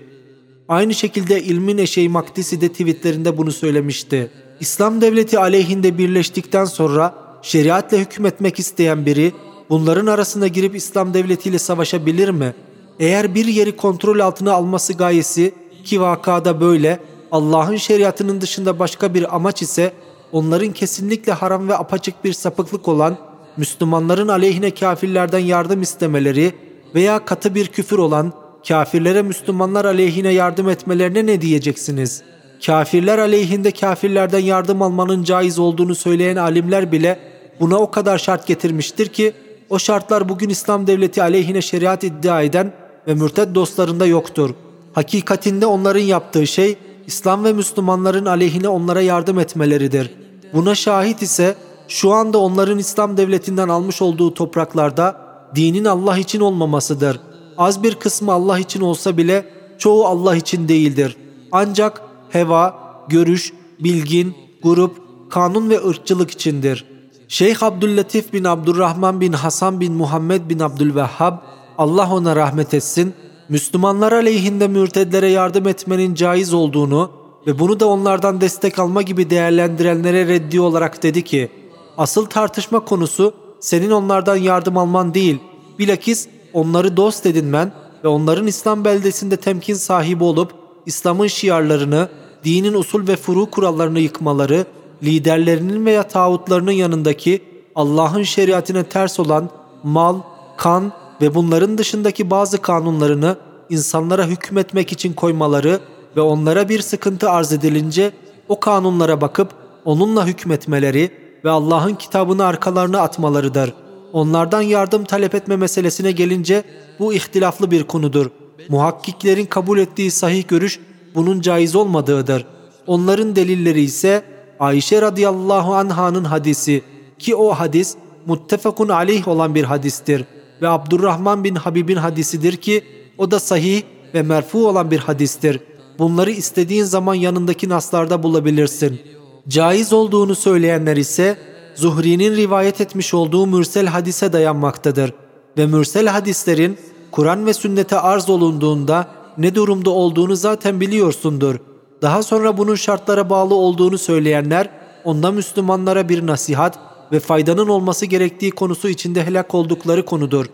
Aynı şekilde ilmin eşeği Maktisi de tweetlerinde bunu söylemişti. İslam devleti aleyhinde birleştikten sonra şeriatla hükmetmek isteyen biri bunların arasına girip İslam devletiyle savaşabilir mi? Eğer bir yeri kontrol altına alması gayesi ki vakada böyle Allah'ın şeriatının dışında başka bir amaç ise onların kesinlikle haram ve apaçık bir sapıklık olan Müslümanların aleyhine kafirlerden yardım istemeleri veya katı bir küfür olan kafirlere Müslümanlar aleyhine yardım etmelerine ne diyeceksiniz? Kafirler aleyhinde kafirlerden yardım almanın caiz olduğunu söyleyen alimler bile buna o kadar şart getirmiştir ki o şartlar bugün İslam devleti aleyhine şeriat iddia eden ve mürted dostlarında yoktur. Hakikatinde onların yaptığı şey İslam ve Müslümanların aleyhine onlara yardım etmeleridir. Buna şahit ise şu anda onların İslam devletinden almış olduğu topraklarda dinin Allah için olmamasıdır. Az bir kısmı Allah için olsa bile çoğu Allah için değildir. Ancak heva, görüş, bilgin, grup, kanun ve ırkçılık içindir. Şeyh Abdüllatif bin Abdurrahman bin Hasan bin Muhammed bin Abdülvehhab, Allah ona rahmet etsin, Müslümanlar aleyhinde mürtedlere yardım etmenin caiz olduğunu ve bunu da onlardan destek alma gibi değerlendirenlere reddi olarak dedi ki, asıl tartışma konusu senin onlardan yardım alman değil, bilakis onları dost edinmen ve onların İslam beldesinde temkin sahibi olup İslam'ın şiarlarını, dinin usul ve furu kurallarını yıkmaları, liderlerinin veya tağutlarının yanındaki Allah'ın şeriatine ters olan mal, kan ve bunların dışındaki bazı kanunlarını insanlara hükmetmek için koymaları ve onlara bir sıkıntı arz edilince o kanunlara bakıp onunla hükmetmeleri ve Allah'ın kitabını arkalarına atmalarıdır. Onlardan yardım talep etme meselesine gelince bu ihtilaflı bir konudur. Muhakkiklerin kabul ettiği sahih görüş bunun caiz olmadığıdır. Onların delilleri ise Ayşe radıyallahu anh'ın hadisi ki o hadis muttefakun aleyh olan bir hadistir ve Abdurrahman bin Habib'in hadisidir ki o da sahih ve merfu olan bir hadistir. Bunları istediğin zaman yanındaki naslarda bulabilirsin. Caiz olduğunu söyleyenler ise Zuhri'nin rivayet etmiş olduğu mürsel hadise dayanmaktadır. Ve mürsel hadislerin Kur'an ve sünnete arz olunduğunda ne durumda olduğunu zaten biliyorsundur. Daha sonra bunun şartlara bağlı olduğunu söyleyenler onda Müslümanlara bir nasihat ve faydanın olması gerektiği konusu içinde helak oldukları konudur.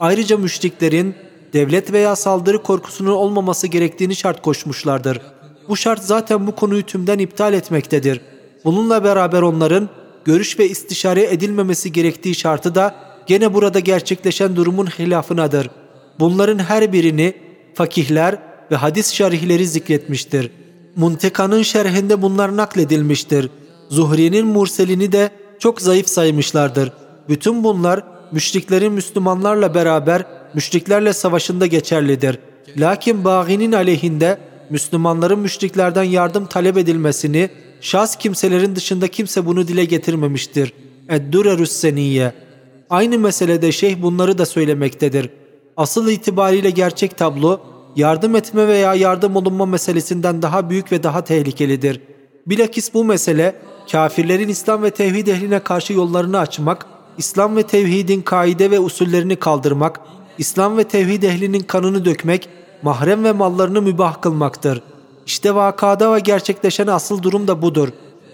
Ayrıca müşriklerin devlet veya saldırı korkusunun olmaması gerektiğini şart koşmuşlardır. Bu şart zaten bu konuyu tümden iptal etmektedir. Bununla beraber onların görüş ve istişare edilmemesi gerektiği şartı da gene burada gerçekleşen durumun hilafınadır. Bunların her birini fakihler ve hadis şerihleri zikretmiştir. Munteka'nın şerhinde bunlar nakledilmiştir. Zuhri'nin murselini de çok zayıf saymışlardır. Bütün bunlar müşriklerin Müslümanlarla beraber müşriklerle savaşında geçerlidir. Lakin Baği'nin aleyhinde Müslümanların müşriklerden yardım talep edilmesini şahs kimselerin dışında kimse bunu dile getirmemiştir. Eddurerüs Seniyye Aynı meselede şeyh bunları da söylemektedir. Asıl itibariyle gerçek tablo yardım etme veya yardım olunma meselesinden daha büyük ve daha tehlikelidir. Bilakis bu mesele kafirlerin İslam ve tevhid ehline karşı yollarını açmak, İslam ve tevhidin kaide ve usullerini kaldırmak, İslam ve tevhid ehlinin kanını dökmek, mahrem ve mallarını mübah kılmaktır. İşte vakada ve gerçekleşen asıl durum da budur.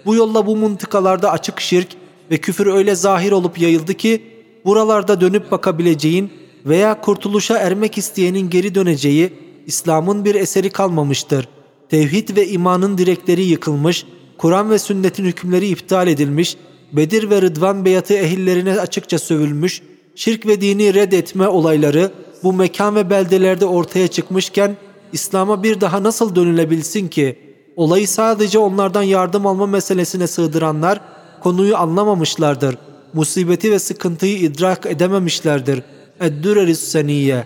Bu yolla bu mıntıkalarda açık şirk ve küfür öyle zahir olup yayıldı ki, buralarda dönüp bakabileceğin veya kurtuluşa ermek isteyenin geri döneceği İslam'ın bir eseri kalmamıştır. Tevhid ve imanın direkleri yıkılmış, Kur'an ve sünnetin hükümleri iptal edilmiş, Bedir ve Rıdvan beyatı ehillerine açıkça sövülmüş, şirk ve dini reddetme olayları bu mekan ve beldelerde ortaya çıkmışken İslam'a bir daha nasıl dönülebilsin ki? Olayı sadece onlardan yardım alma meselesine sığdıranlar konuyu anlamamışlardır. Musibeti ve sıkıntıyı idrak edememişlerdir. Eddüreris seniyye.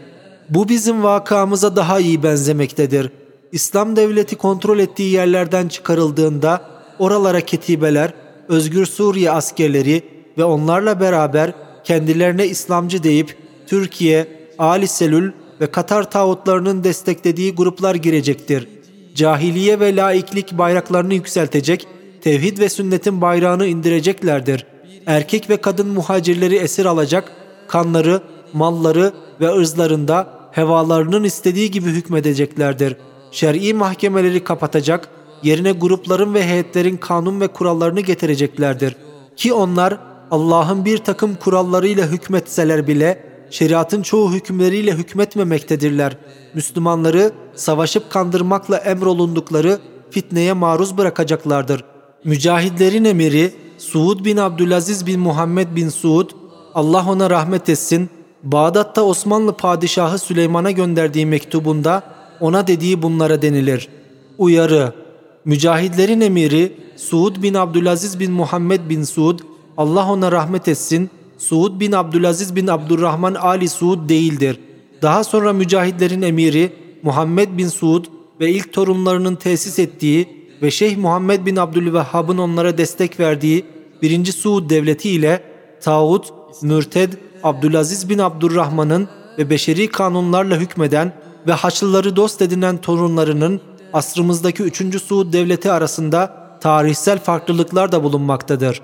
Bu bizim vakamıza daha iyi benzemektedir. İslam devleti kontrol ettiği yerlerden çıkarıldığında oralara ketibeler, Özgür Suriye askerleri ve onlarla beraber kendilerine İslamcı deyip Türkiye, Ali Selül ve Katar tağutlarının desteklediği gruplar girecektir. Cahiliye ve laiklik bayraklarını yükseltecek, tevhid ve sünnetin bayrağını indireceklerdir. Erkek ve kadın muhacirleri esir alacak, kanları, malları ve ırzlarında hevalarının istediği gibi hükmedeceklerdir. Şer'i mahkemeleri kapatacak, yerine grupların ve heyetlerin kanun ve kurallarını getireceklerdir. Ki onlar Allah'ın bir takım kurallarıyla hükmetseler bile şeriatın çoğu hükümleriyle hükmetmemektedirler. Müslümanları savaşıp kandırmakla emrolundukları fitneye maruz bırakacaklardır. Mücahidlerin emiri Suud bin Abdülaziz bin Muhammed bin Suud, Allah ona rahmet etsin, Bağdat'ta Osmanlı Padişahı Süleyman'a gönderdiği mektubunda ona dediği bunlara denilir. Uyarı Mücahidlerin emiri Suud bin Abdülaziz bin Muhammed bin Suud, Allah ona rahmet etsin, Suud bin Abdülaziz bin Abdurrahman Ali Suud değildir. Daha sonra mücahidlerin emiri Muhammed bin Suud ve ilk torunlarının tesis ettiği ve Şeyh Muhammed bin Abdülvehhab'ın onlara destek verdiği 1. Suud devleti ile Tağut, Mürted, Abdülaziz bin Abdurrahman'ın ve beşeri kanunlarla hükmeden ve Haçlıları dost edinen torunlarının asrımızdaki 3. Suud devleti arasında tarihsel farklılıklar da bulunmaktadır.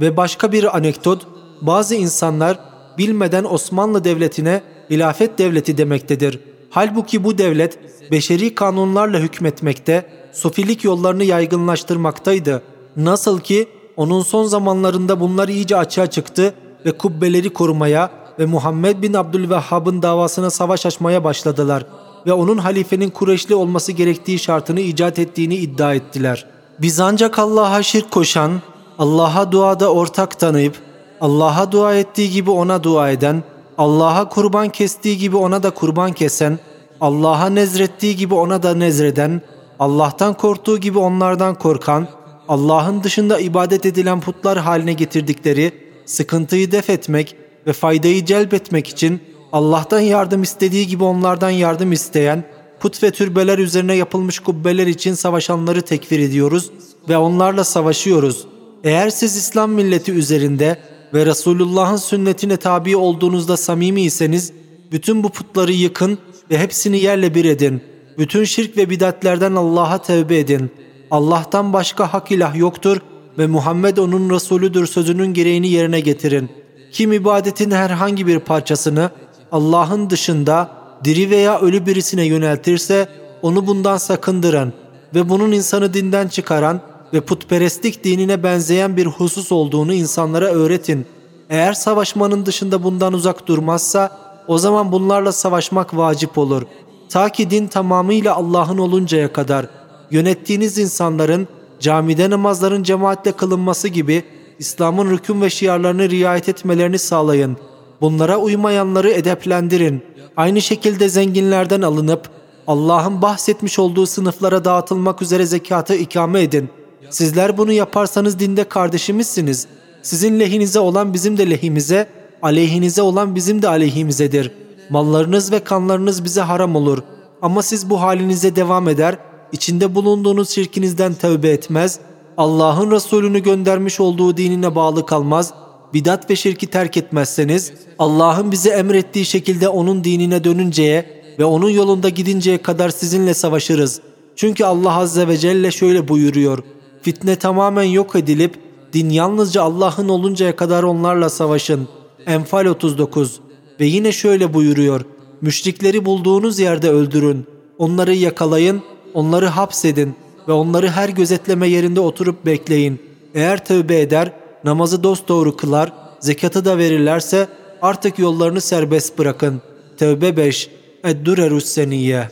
Ve başka bir anekdot, bazı insanlar bilmeden Osmanlı Devleti'ne hilafet devleti demektedir. Halbuki bu devlet beşeri kanunlarla hükmetmekte, sofilik yollarını yaygınlaştırmaktaydı. Nasıl ki onun son zamanlarında bunlar iyice açığa çıktı ve kubbeleri korumaya ve Muhammed bin Abdülvehhab'ın davasına savaş açmaya başladılar ve onun halifenin Kureyşli olması gerektiği şartını icat ettiğini iddia ettiler. Biz ancak Allah'a şirk koşan, Allah'a duada ortak tanıyıp, Allah'a dua ettiği gibi ona dua eden, Allah'a kurban kestiği gibi ona da kurban kesen, Allah'a nezrettiği gibi ona da nezreden, Allah'tan korktuğu gibi onlardan korkan, Allah'ın dışında ibadet edilen putlar haline getirdikleri sıkıntıyı def etmek ve faydayı celbetmek için Allah'tan yardım istediği gibi onlardan yardım isteyen, put ve türbeler üzerine yapılmış kubbeler için savaşanları tekfir ediyoruz ve onlarla savaşıyoruz. Eğer siz İslam milleti üzerinde ve Resulullah'ın sünnetine tabi olduğunuzda samimiyseniz, bütün bu putları yıkın ve hepsini yerle bir edin. Bütün şirk ve bidatlerden Allah'a tevbe edin. Allah'tan başka hak ilah yoktur ve Muhammed onun Resulüdür sözünün gereğini yerine getirin. Kim ibadetin herhangi bir parçasını Allah'ın dışında diri veya ölü birisine yöneltirse onu bundan sakındırın ve bunun insanı dinden çıkaran ve putperestlik dinine benzeyen bir husus olduğunu insanlara öğretin. Eğer savaşmanın dışında bundan uzak durmazsa o zaman bunlarla savaşmak vacip olur. Ta ki din tamamıyla Allah'ın oluncaya kadar yönettiğiniz insanların camide namazların cemaatle kılınması gibi İslam'ın rüküm ve şiarlarını riayet etmelerini sağlayın. Bunlara uymayanları edeplendirin. Aynı şekilde zenginlerden alınıp Allah'ın bahsetmiş olduğu sınıflara dağıtılmak üzere zekatı ikame edin. Sizler bunu yaparsanız dinde kardeşimizsiniz. Sizin lehinize olan bizim de lehimize, aleyhinize olan bizim de aleyhimizedir. Mallarınız ve kanlarınız bize haram olur. Ama siz bu halinize devam eder, içinde bulunduğunuz şirkinizden tövbe etmez, Allah'ın Resulünü göndermiş olduğu dinine bağlı kalmaz, bidat ve şirki terk etmezseniz, Allah'ın bize emrettiği şekilde onun dinine dönünceye ve onun yolunda gidinceye kadar sizinle savaşırız. Çünkü Allah Azze ve Celle şöyle buyuruyor. Fitne tamamen yok edilip din yalnızca Allah'ın oluncaya kadar onlarla savaşın. Enfal 39 Ve yine şöyle buyuruyor. Müşrikleri bulduğunuz yerde öldürün. Onları yakalayın, onları hapsedin ve onları her gözetleme yerinde oturup bekleyin. Eğer tövbe eder, namazı dosdoğru kılar, zekatı da verirlerse artık yollarını serbest bırakın. Tevbe 5 Eddurerus Seniyye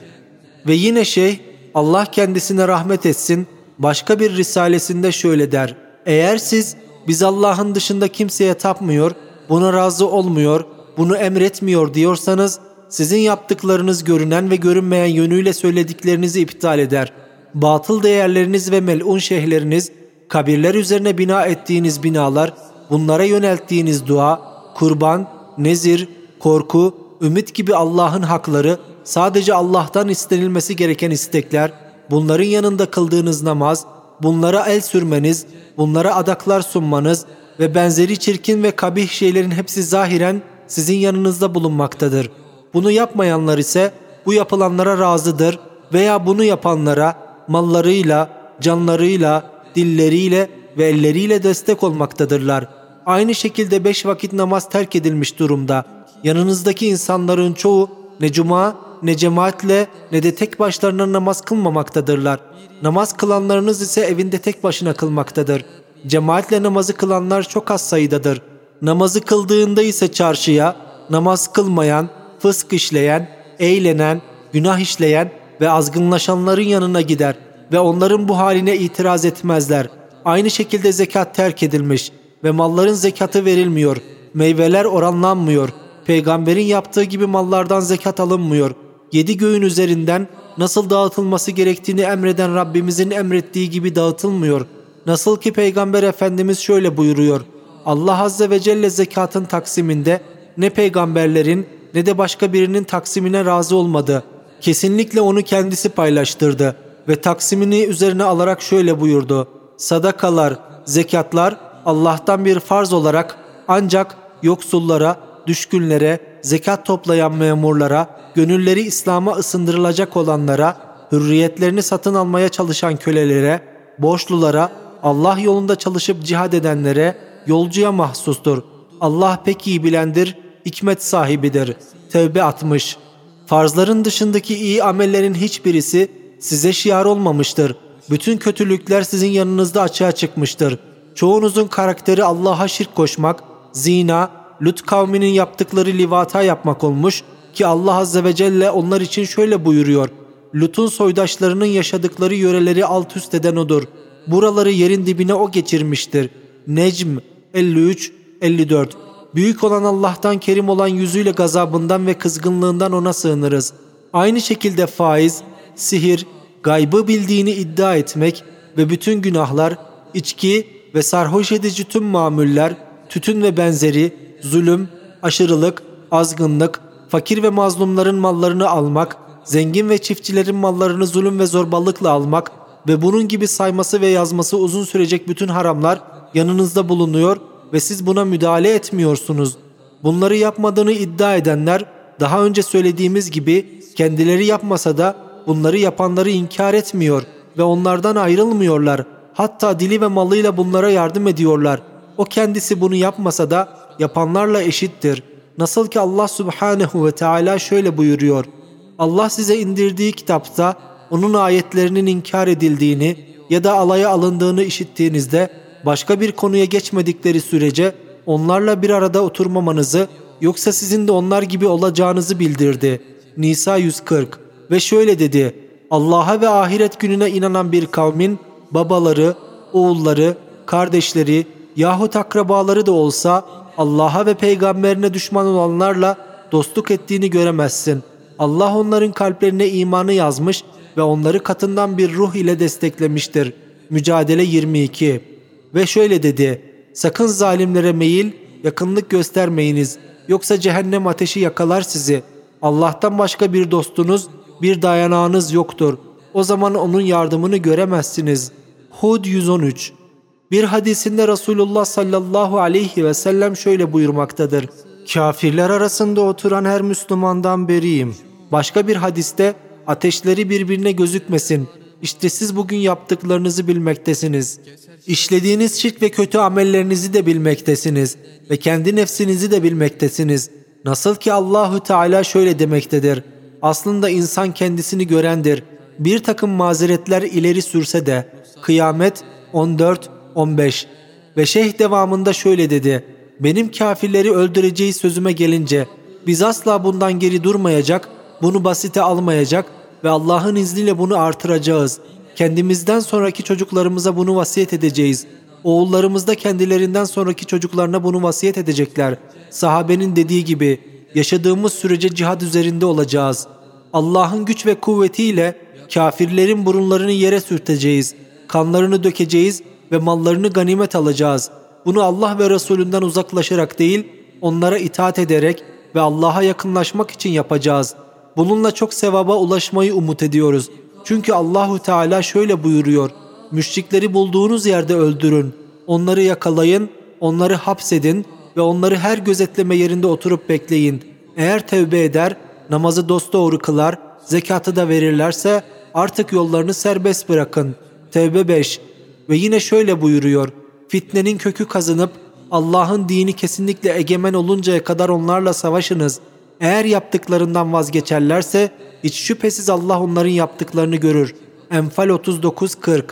Ve yine şey Allah kendisine rahmet etsin başka bir risalesinde şöyle der. Eğer siz biz Allah'ın dışında kimseye tapmıyor, buna razı olmuyor, bunu emretmiyor diyorsanız sizin yaptıklarınız görünen ve görünmeyen yönüyle söylediklerinizi iptal eder. Batıl değerleriniz ve melun şeyhleriniz, kabirler üzerine bina ettiğiniz binalar, bunlara yönelttiğiniz dua, kurban, nezir, korku, ümit gibi Allah'ın hakları, sadece Allah'tan istenilmesi gereken istekler, bunların yanında kıldığınız namaz, bunlara el sürmeniz, bunlara adaklar sunmanız ve benzeri çirkin ve kabih şeylerin hepsi zahiren sizin yanınızda bulunmaktadır. Bunu yapmayanlar ise bu yapılanlara razıdır veya bunu yapanlara mallarıyla, canlarıyla, dilleriyle ve elleriyle destek olmaktadırlar. Aynı şekilde beş vakit namaz terk edilmiş durumda. Yanınızdaki insanların çoğu ne cuma ne cemaatle ne de tek başlarına namaz kılmamaktadırlar. Namaz kılanlarınız ise evinde tek başına kılmaktadır. Cemaatle namazı kılanlar çok az sayıdadır. Namazı kıldığında ise çarşıya, namaz kılmayan, fısk işleyen, eğlenen, günah işleyen ve azgınlaşanların yanına gider ve onların bu haline itiraz etmezler. Aynı şekilde zekat terk edilmiş ve malların zekatı verilmiyor. Meyveler oranlanmıyor. Peygamberin yaptığı gibi mallardan zekat alınmıyor. Yedi göğün üzerinden nasıl dağıtılması gerektiğini emreden Rabbimizin emrettiği gibi dağıtılmıyor. Nasıl ki Peygamber Efendimiz şöyle buyuruyor. Allah Azze ve Celle zekatın taksiminde ne peygamberlerin ne de başka birinin taksimine razı olmadı. Kesinlikle onu kendisi paylaştırdı ve taksimini üzerine alarak şöyle buyurdu. Sadakalar, zekatlar Allah'tan bir farz olarak ancak yoksullara, düşkünlere, zekat toplayan memurlara, gönülleri İslam'a ısındırılacak olanlara, hürriyetlerini satın almaya çalışan kölelere, borçlulara, Allah yolunda çalışıp cihad edenlere, yolcuya mahsustur. Allah pek iyi bilendir, hikmet sahibidir. Tevbe 60 Farzların dışındaki iyi amellerin hiçbirisi size şiar olmamıştır. Bütün kötülükler sizin yanınızda açığa çıkmıştır. Çoğunuzun karakteri Allah'a şirk koşmak, zina, Lut kavminin yaptıkları livata yapmak olmuş ki Allah Azze ve Celle onlar için şöyle buyuruyor. Lut'un soydaşlarının yaşadıkları yöreleri alt üst eden odur. Buraları yerin dibine o geçirmiştir. Necm 53-54 Büyük olan Allah'tan kerim olan yüzüyle gazabından ve kızgınlığından ona sığınırız. Aynı şekilde faiz, sihir, gaybı bildiğini iddia etmek ve bütün günahlar, içki ve sarhoş edici tüm mamuller, tütün ve benzeri, zulüm, aşırılık, azgınlık, fakir ve mazlumların mallarını almak, zengin ve çiftçilerin mallarını zulüm ve zorbalıkla almak ve bunun gibi sayması ve yazması uzun sürecek bütün haramlar yanınızda bulunuyor ve siz buna müdahale etmiyorsunuz. Bunları yapmadığını iddia edenler daha önce söylediğimiz gibi kendileri yapmasa da bunları yapanları inkar etmiyor ve onlardan ayrılmıyorlar. Hatta dili ve malıyla bunlara yardım ediyorlar. O kendisi bunu yapmasa da yapanlarla eşittir. Nasıl ki Allah Subhanahu ve Teala şöyle buyuruyor. Allah size indirdiği kitapta onun ayetlerinin inkar edildiğini, ya da alaya alındığını işittiğinizde başka bir konuya geçmedikleri sürece onlarla bir arada oturmamanızı yoksa sizin de onlar gibi olacağınızı bildirdi. Nisa 140 ve şöyle dedi. Allah'a ve ahiret gününe inanan bir kavmin babaları, oğulları, kardeşleri yahut akrabaları da olsa Allah'a ve peygamberine düşman olanlarla dostluk ettiğini göremezsin. Allah onların kalplerine imanı yazmış ve onları katından bir ruh ile desteklemiştir. Mücadele 22 Ve şöyle dedi, sakın zalimlere meyil, yakınlık göstermeyiniz, yoksa cehennem ateşi yakalar sizi. Allah'tan başka bir dostunuz, bir dayanağınız yoktur. O zaman onun yardımını göremezsiniz. Hud 113 Bir hadisinde Resulullah sallallahu aleyhi ve sellem şöyle buyurmaktadır. Kafirler arasında oturan her Müslümandan beriyim. Başka bir hadiste ateşleri birbirine gözükmesin. İşte siz bugün yaptıklarınızı bilmektesiniz. İşlediğiniz şirk ve kötü amellerinizi de bilmektesiniz ve kendi nefsinizi de bilmektesiniz. Nasıl ki Allahü Teala şöyle demektedir. Aslında insan kendisini görendir. Bir takım mazeretler ileri sürse de. Kıyamet 14-15 Ve şeyh devamında şöyle dedi. Benim kafirleri öldüreceği sözüme gelince biz asla bundan geri durmayacak, bunu basite almayacak ve Allah'ın izniyle bunu artıracağız. Kendimizden sonraki çocuklarımıza bunu vasiyet edeceğiz. Oğullarımız da kendilerinden sonraki çocuklarına bunu vasiyet edecekler. Sahabenin dediği gibi yaşadığımız sürece cihad üzerinde olacağız. Allah'ın güç ve kuvvetiyle kafirlerin burunlarını yere sürteceğiz. Kanlarını dökeceğiz ve mallarını ganimet alacağız. Bunu Allah ve Resulünden uzaklaşarak değil, onlara itaat ederek ve Allah'a yakınlaşmak için yapacağız. Bununla çok sevaba ulaşmayı umut ediyoruz. Çünkü Allahu Teala şöyle buyuruyor. Müşrikleri bulduğunuz yerde öldürün. Onları yakalayın, onları hapsedin ve onları her gözetleme yerinde oturup bekleyin. Eğer tevbe eder, namazı dosdoğru kılar, zekatı da verirlerse artık yollarını serbest bırakın. Tevbe 5 Ve yine şöyle buyuruyor. Fitnenin kökü kazınıp Allah'ın dini kesinlikle egemen oluncaya kadar onlarla savaşınız. Eğer yaptıklarından vazgeçerlerse hiç şüphesiz Allah onların yaptıklarını görür. Enfal 39-40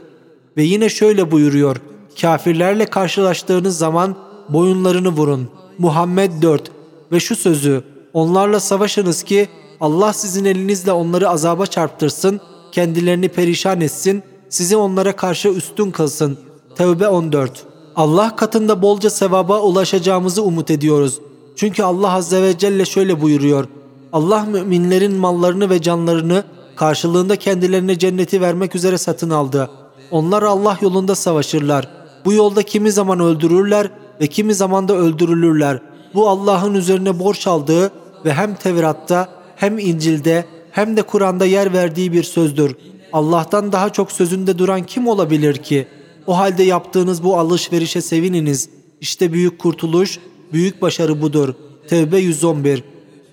Ve yine şöyle buyuruyor. Kafirlerle karşılaştığınız zaman boyunlarını vurun. Muhammed 4 Ve şu sözü onlarla savaşınız ki Allah sizin elinizle onları azaba çarptırsın, kendilerini perişan etsin, sizi onlara karşı üstün kılsın. Tevbe 14 Allah katında bolca sevaba ulaşacağımızı umut ediyoruz. Çünkü Allah Azze ve Celle şöyle buyuruyor. Allah müminlerin mallarını ve canlarını karşılığında kendilerine cenneti vermek üzere satın aldı. Onlar Allah yolunda savaşırlar. Bu yolda kimi zaman öldürürler ve kimi zaman da öldürülürler. Bu Allah'ın üzerine borç aldığı ve hem Tevrat'ta hem İncil'de hem de Kur'an'da yer verdiği bir sözdür. Allah'tan daha çok sözünde duran kim olabilir ki? O halde yaptığınız bu alışverişe sevininiz. İşte büyük kurtuluş, büyük başarı budur. Tevbe 111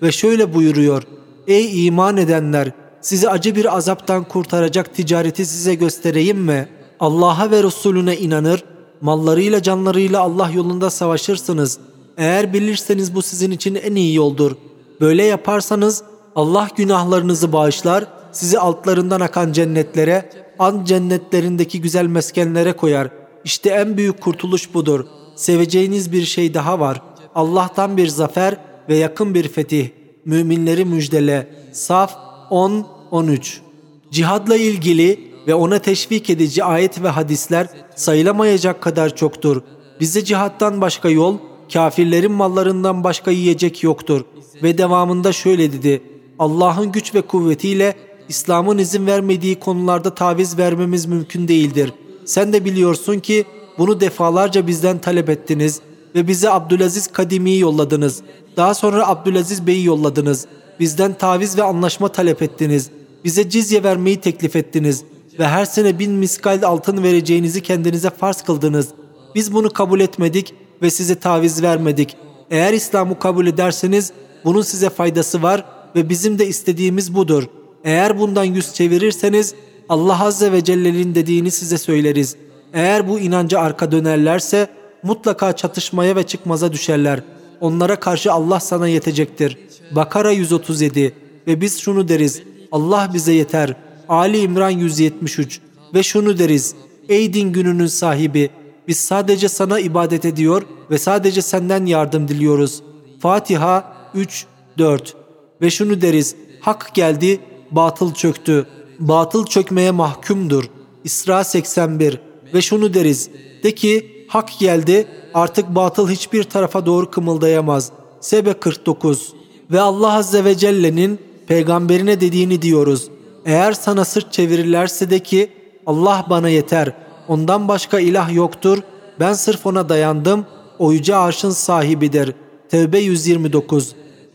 Ve şöyle buyuruyor. Ey iman edenler! Sizi acı bir azaptan kurtaracak ticareti size göstereyim mi? Allah'a ve Resulüne inanır, mallarıyla canlarıyla Allah yolunda savaşırsınız. Eğer bilirseniz bu sizin için en iyi yoldur. Böyle yaparsanız Allah günahlarınızı bağışlar, sizi altlarından akan cennetlere, an cennetlerindeki güzel meskenlere koyar. İşte en büyük kurtuluş budur. Seveceğiniz bir şey daha var. Allah'tan bir zafer ve yakın bir fetih. Müminleri müjdele. Saf 10-13 Cihadla ilgili ve ona teşvik edici ayet ve hadisler sayılamayacak kadar çoktur. Bize cihattan başka yol, kafirlerin mallarından başka yiyecek yoktur. Ve devamında şöyle dedi. Allah'ın güç ve kuvvetiyle İslam'ın izin vermediği konularda taviz vermemiz mümkün değildir. Sen de biliyorsun ki bunu defalarca bizden talep ettiniz ve bize Abdülaziz Kadimi'yi yolladınız. Daha sonra Abdülaziz Bey'i yolladınız. Bizden taviz ve anlaşma talep ettiniz. Bize cizye vermeyi teklif ettiniz ve her sene bin miskal altın vereceğinizi kendinize farz kıldınız. Biz bunu kabul etmedik ve size taviz vermedik. Eğer İslam'ı kabul ederseniz bunun size faydası var ve bizim de istediğimiz budur. Eğer bundan yüz çevirirseniz Allah Azze ve Celle'nin dediğini size söyleriz. Eğer bu inanca arka dönerlerse mutlaka çatışmaya ve çıkmaza düşerler. Onlara karşı Allah sana yetecektir. Bakara 137 ve biz şunu deriz. Allah bize yeter. Ali İmran 173 ve şunu deriz. Ey din gününün sahibi biz sadece sana ibadet ediyor ve sadece senden yardım diliyoruz. Fatiha 3 4 Ve şunu deriz hak geldi batıl çöktü. Batıl çökmeye mahkumdur. İsra 81 Ve şunu deriz de ki hak geldi artık batıl hiçbir tarafa doğru kımıldayamaz. Sebe 49 Ve Allah Azze ve Celle'nin peygamberine dediğini diyoruz. Eğer sana sırt çevirirlerse de ki Allah bana yeter. Ondan başka ilah yoktur. Ben sırf ona dayandım. O yüce arşın sahibidir. Tevbe 129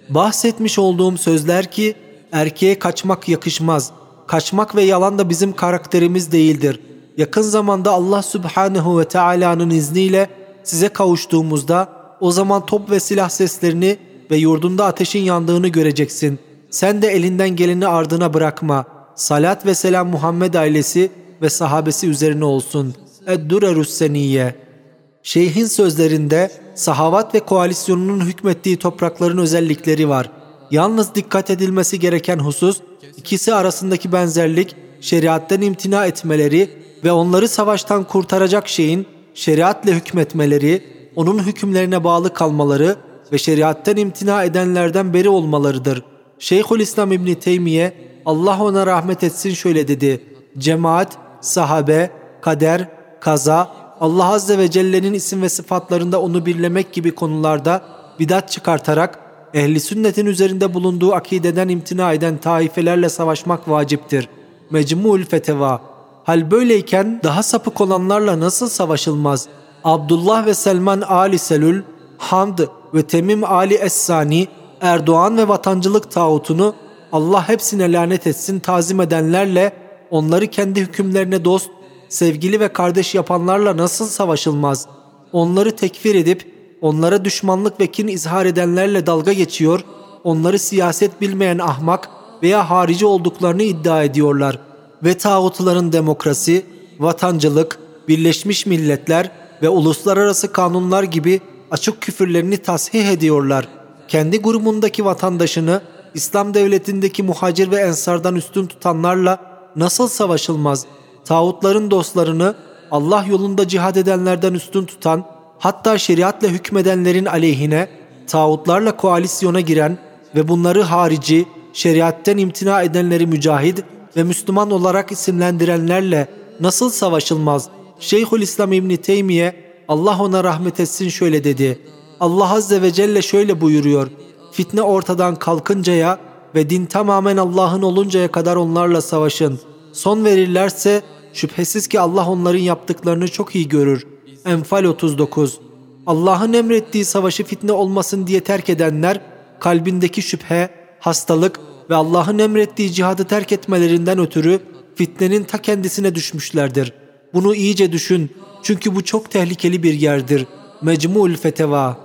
Bahsetmiş olduğum sözler ki erkeğe kaçmak yakışmaz. Kaçmak ve yalan da bizim karakterimiz değildir. Yakın zamanda Allah Subhanahu ve Taala'nın izniyle size kavuştuğumuzda o zaman top ve silah seslerini ve yurdunda ateşin yandığını göreceksin. Sen de elinden geleni ardına bırakma. Salat ve selam Muhammed ailesi ve sahabesi üzerine olsun. Ed-Durerus Seniyye Şeyhin sözlerinde sahavat ve koalisyonunun hükmettiği toprakların özellikleri var. Yalnız dikkat edilmesi gereken husus ikisi arasındaki benzerlik şeriattan imtina etmeleri ve onları savaştan kurtaracak şeyin şeriatla hükmetmeleri, onun hükümlerine bağlı kalmaları ve şeriattan imtina edenlerden beri olmalarıdır. Şeyhülislam İbni Teymiye Allah ona rahmet etsin şöyle dedi. Cemaat, sahabe, kader, kaza, Allah Azze ve Celle'nin isim ve sıfatlarında onu birlemek gibi konularda bidat çıkartarak ehli sünnetin üzerinde bulunduğu akideden imtina eden taifelerle savaşmak vaciptir. Mecmu'ül Feteva Hal böyleyken daha sapık olanlarla nasıl savaşılmaz? Abdullah ve Selman Ali Selül, Hamd ve Temim Ali Essani, Erdoğan ve vatancılık tağutunu Allah hepsine lanet etsin tazim edenlerle onları kendi hükümlerine dost, sevgili ve kardeş yapanlarla nasıl savaşılmaz? Onları tekfir edip onlara düşmanlık ve kin izhar edenlerle dalga geçiyor, onları siyaset bilmeyen ahmak veya harici olduklarını iddia ediyorlar. Ve tağutların demokrasi, vatancılık, Birleşmiş Milletler ve uluslararası kanunlar gibi açık küfürlerini tasih ediyorlar. Kendi grubundaki vatandaşını İslam devletindeki muhacir ve ensardan üstün tutanlarla nasıl savaşılmaz? Tağutların dostlarını Allah yolunda cihad edenlerden üstün tutan, hatta şeriatla hükmedenlerin aleyhine tağutlarla koalisyona giren ve bunları harici, şeriatten imtina edenleri mücahid ve Müslüman olarak isimlendirenlerle nasıl savaşılmaz? Şeyhülislam İbni Teymiye Allah ona rahmet etsin şöyle dedi. Allah Azze ve Celle şöyle buyuruyor. Fitne ortadan kalkıncaya ve din tamamen Allah'ın oluncaya kadar onlarla savaşın. Son verirlerse şüphesiz ki Allah onların yaptıklarını çok iyi görür. Enfal 39 Allah'ın emrettiği savaşı fitne olmasın diye terk edenler kalbindeki şüphe, hastalık ve Allah'ın emrettiği cihadı terk etmelerinden ötürü fitnenin ta kendisine düşmüşlerdir. Bunu iyice düşün çünkü bu çok tehlikeli bir yerdir. Mecmu'ül Feteva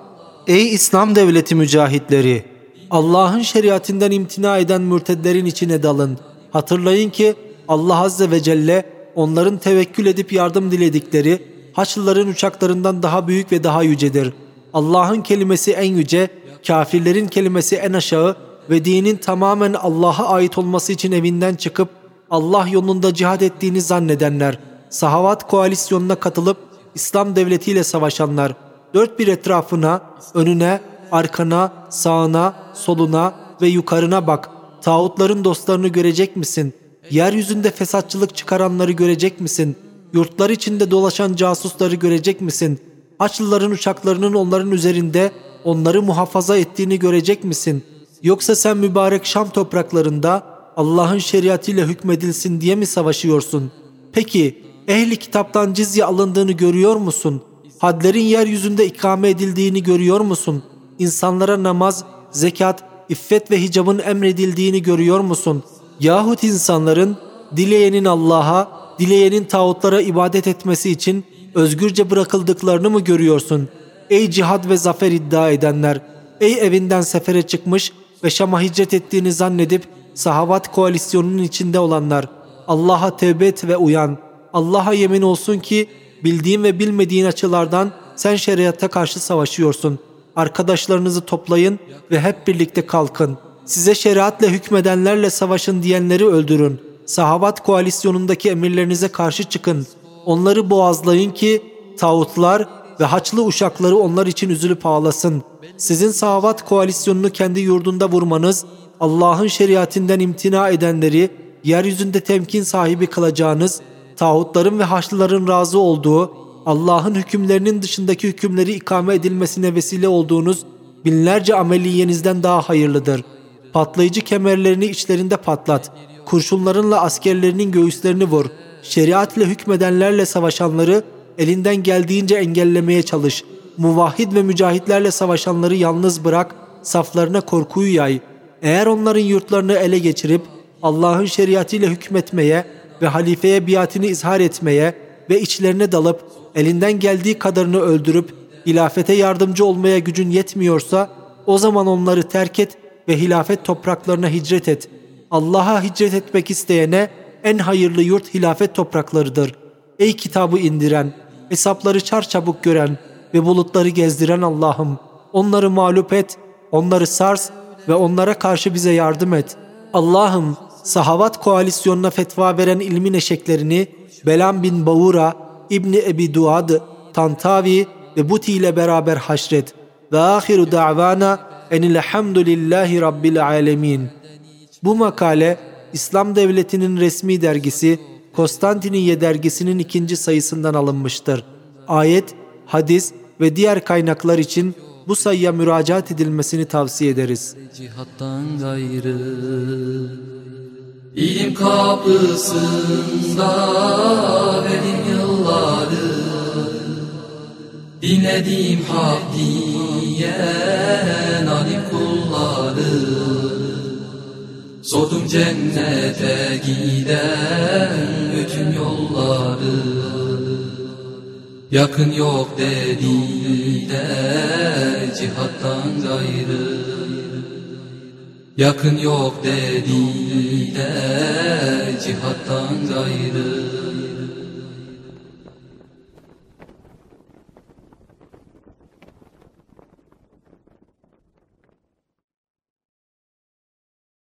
Ey İslam devleti mücahitleri! Allah'ın şeriatinden imtina eden mürtedlerin içine dalın. Hatırlayın ki Allah Azze ve Celle onların tevekkül edip yardım diledikleri Haçlıların uçaklarından daha büyük ve daha yücedir. Allah'ın kelimesi en yüce, kafirlerin kelimesi en aşağı ve dinin tamamen Allah'a ait olması için evinden çıkıp Allah yolunda cihad ettiğini zannedenler, sahavat koalisyonuna katılıp İslam devletiyle savaşanlar, dört bir etrafına, önüne, arkana, sağına, soluna ve yukarına bak. Tağutların dostlarını görecek misin? Yeryüzünde fesatçılık çıkaranları görecek misin? Yurtlar içinde dolaşan casusları görecek misin? Haçlıların uçaklarının onların üzerinde onları muhafaza ettiğini görecek misin? Yoksa sen mübarek Şam topraklarında Allah'ın şeriatıyla hükmedilsin diye mi savaşıyorsun? Peki ehli kitaptan cizye alındığını görüyor musun? Hadlerin yeryüzünde ikame edildiğini görüyor musun? İnsanlara namaz, zekat, iffet ve hicabın emredildiğini görüyor musun? Yahut insanların dileyenin Allah'a, dileyenin tağutlara ibadet etmesi için özgürce bırakıldıklarını mı görüyorsun? Ey cihad ve zafer iddia edenler! Ey evinden sefere çıkmış ve Şam'a hicret ettiğini zannedip sahabat koalisyonunun içinde olanlar! Allah'a tevbe et ve uyan. Allah'a yemin olsun ki bildiğin ve bilmediğin açılardan sen şeriata karşı savaşıyorsun. Arkadaşlarınızı toplayın ve hep birlikte kalkın. Size şeriatla hükmedenlerle savaşın diyenleri öldürün. Sahabat koalisyonundaki emirlerinize karşı çıkın. Onları boğazlayın ki tağutlar ve haçlı uşakları onlar için üzülüp ağlasın. Sizin sahavat koalisyonunu kendi yurdunda vurmanız, Allah'ın şeriatinden imtina edenleri yeryüzünde temkin sahibi kılacağınız, tağutların ve haçlıların razı olduğu, Allah'ın hükümlerinin dışındaki hükümleri ikame edilmesine vesile olduğunuz binlerce ameliyenizden daha hayırlıdır. Patlayıcı kemerlerini içlerinde patlat. Kurşunlarınla askerlerinin göğüslerini vur. Şeriat ile hükmedenlerle savaşanları elinden geldiğince engellemeye çalış. Muvahhid ve mücahitlerle savaşanları yalnız bırak, saflarına korkuyu yay. Eğer onların yurtlarını ele geçirip Allah'ın şeriatıyla hükmetmeye ve halifeye biatini izhar etmeye ve içlerine dalıp elinden geldiği kadarını öldürüp hilafete yardımcı olmaya gücün yetmiyorsa o zaman onları terk et ve hilafet topraklarına hicret et. Allah'a hicret etmek isteyene en hayırlı yurt hilafet topraklarıdır. Ey kitabı indiren, hesapları çarçabuk gören ve bulutları gezdiren Allah'ım onları mağlup et, onları sars ve onlara karşı bize yardım et. Allah'ım sahavat koalisyonuna fetva veren ilmin eşeklerini Belam bin Bavura, İbni Ebi Duad, Tantavi ve Buti ile beraber haşret. Ve ahiru da'vana enilhamdülillahi rabbil alemin. Bu makale İslam Devleti'nin resmi dergisi Konstantiniye dergisinin ikinci sayısından alınmıştır. Ayet, hadis ve diğer kaynaklar için bu sayıya müracaat edilmesini tavsiye ederiz. İlim kapısında verim yılları Dinlediğim hak diyen alim kulları. Sordum cennete giden bütün yolları. Yakın yok dediler cihattan gayrı Yakın yok dediler cihattan gayrı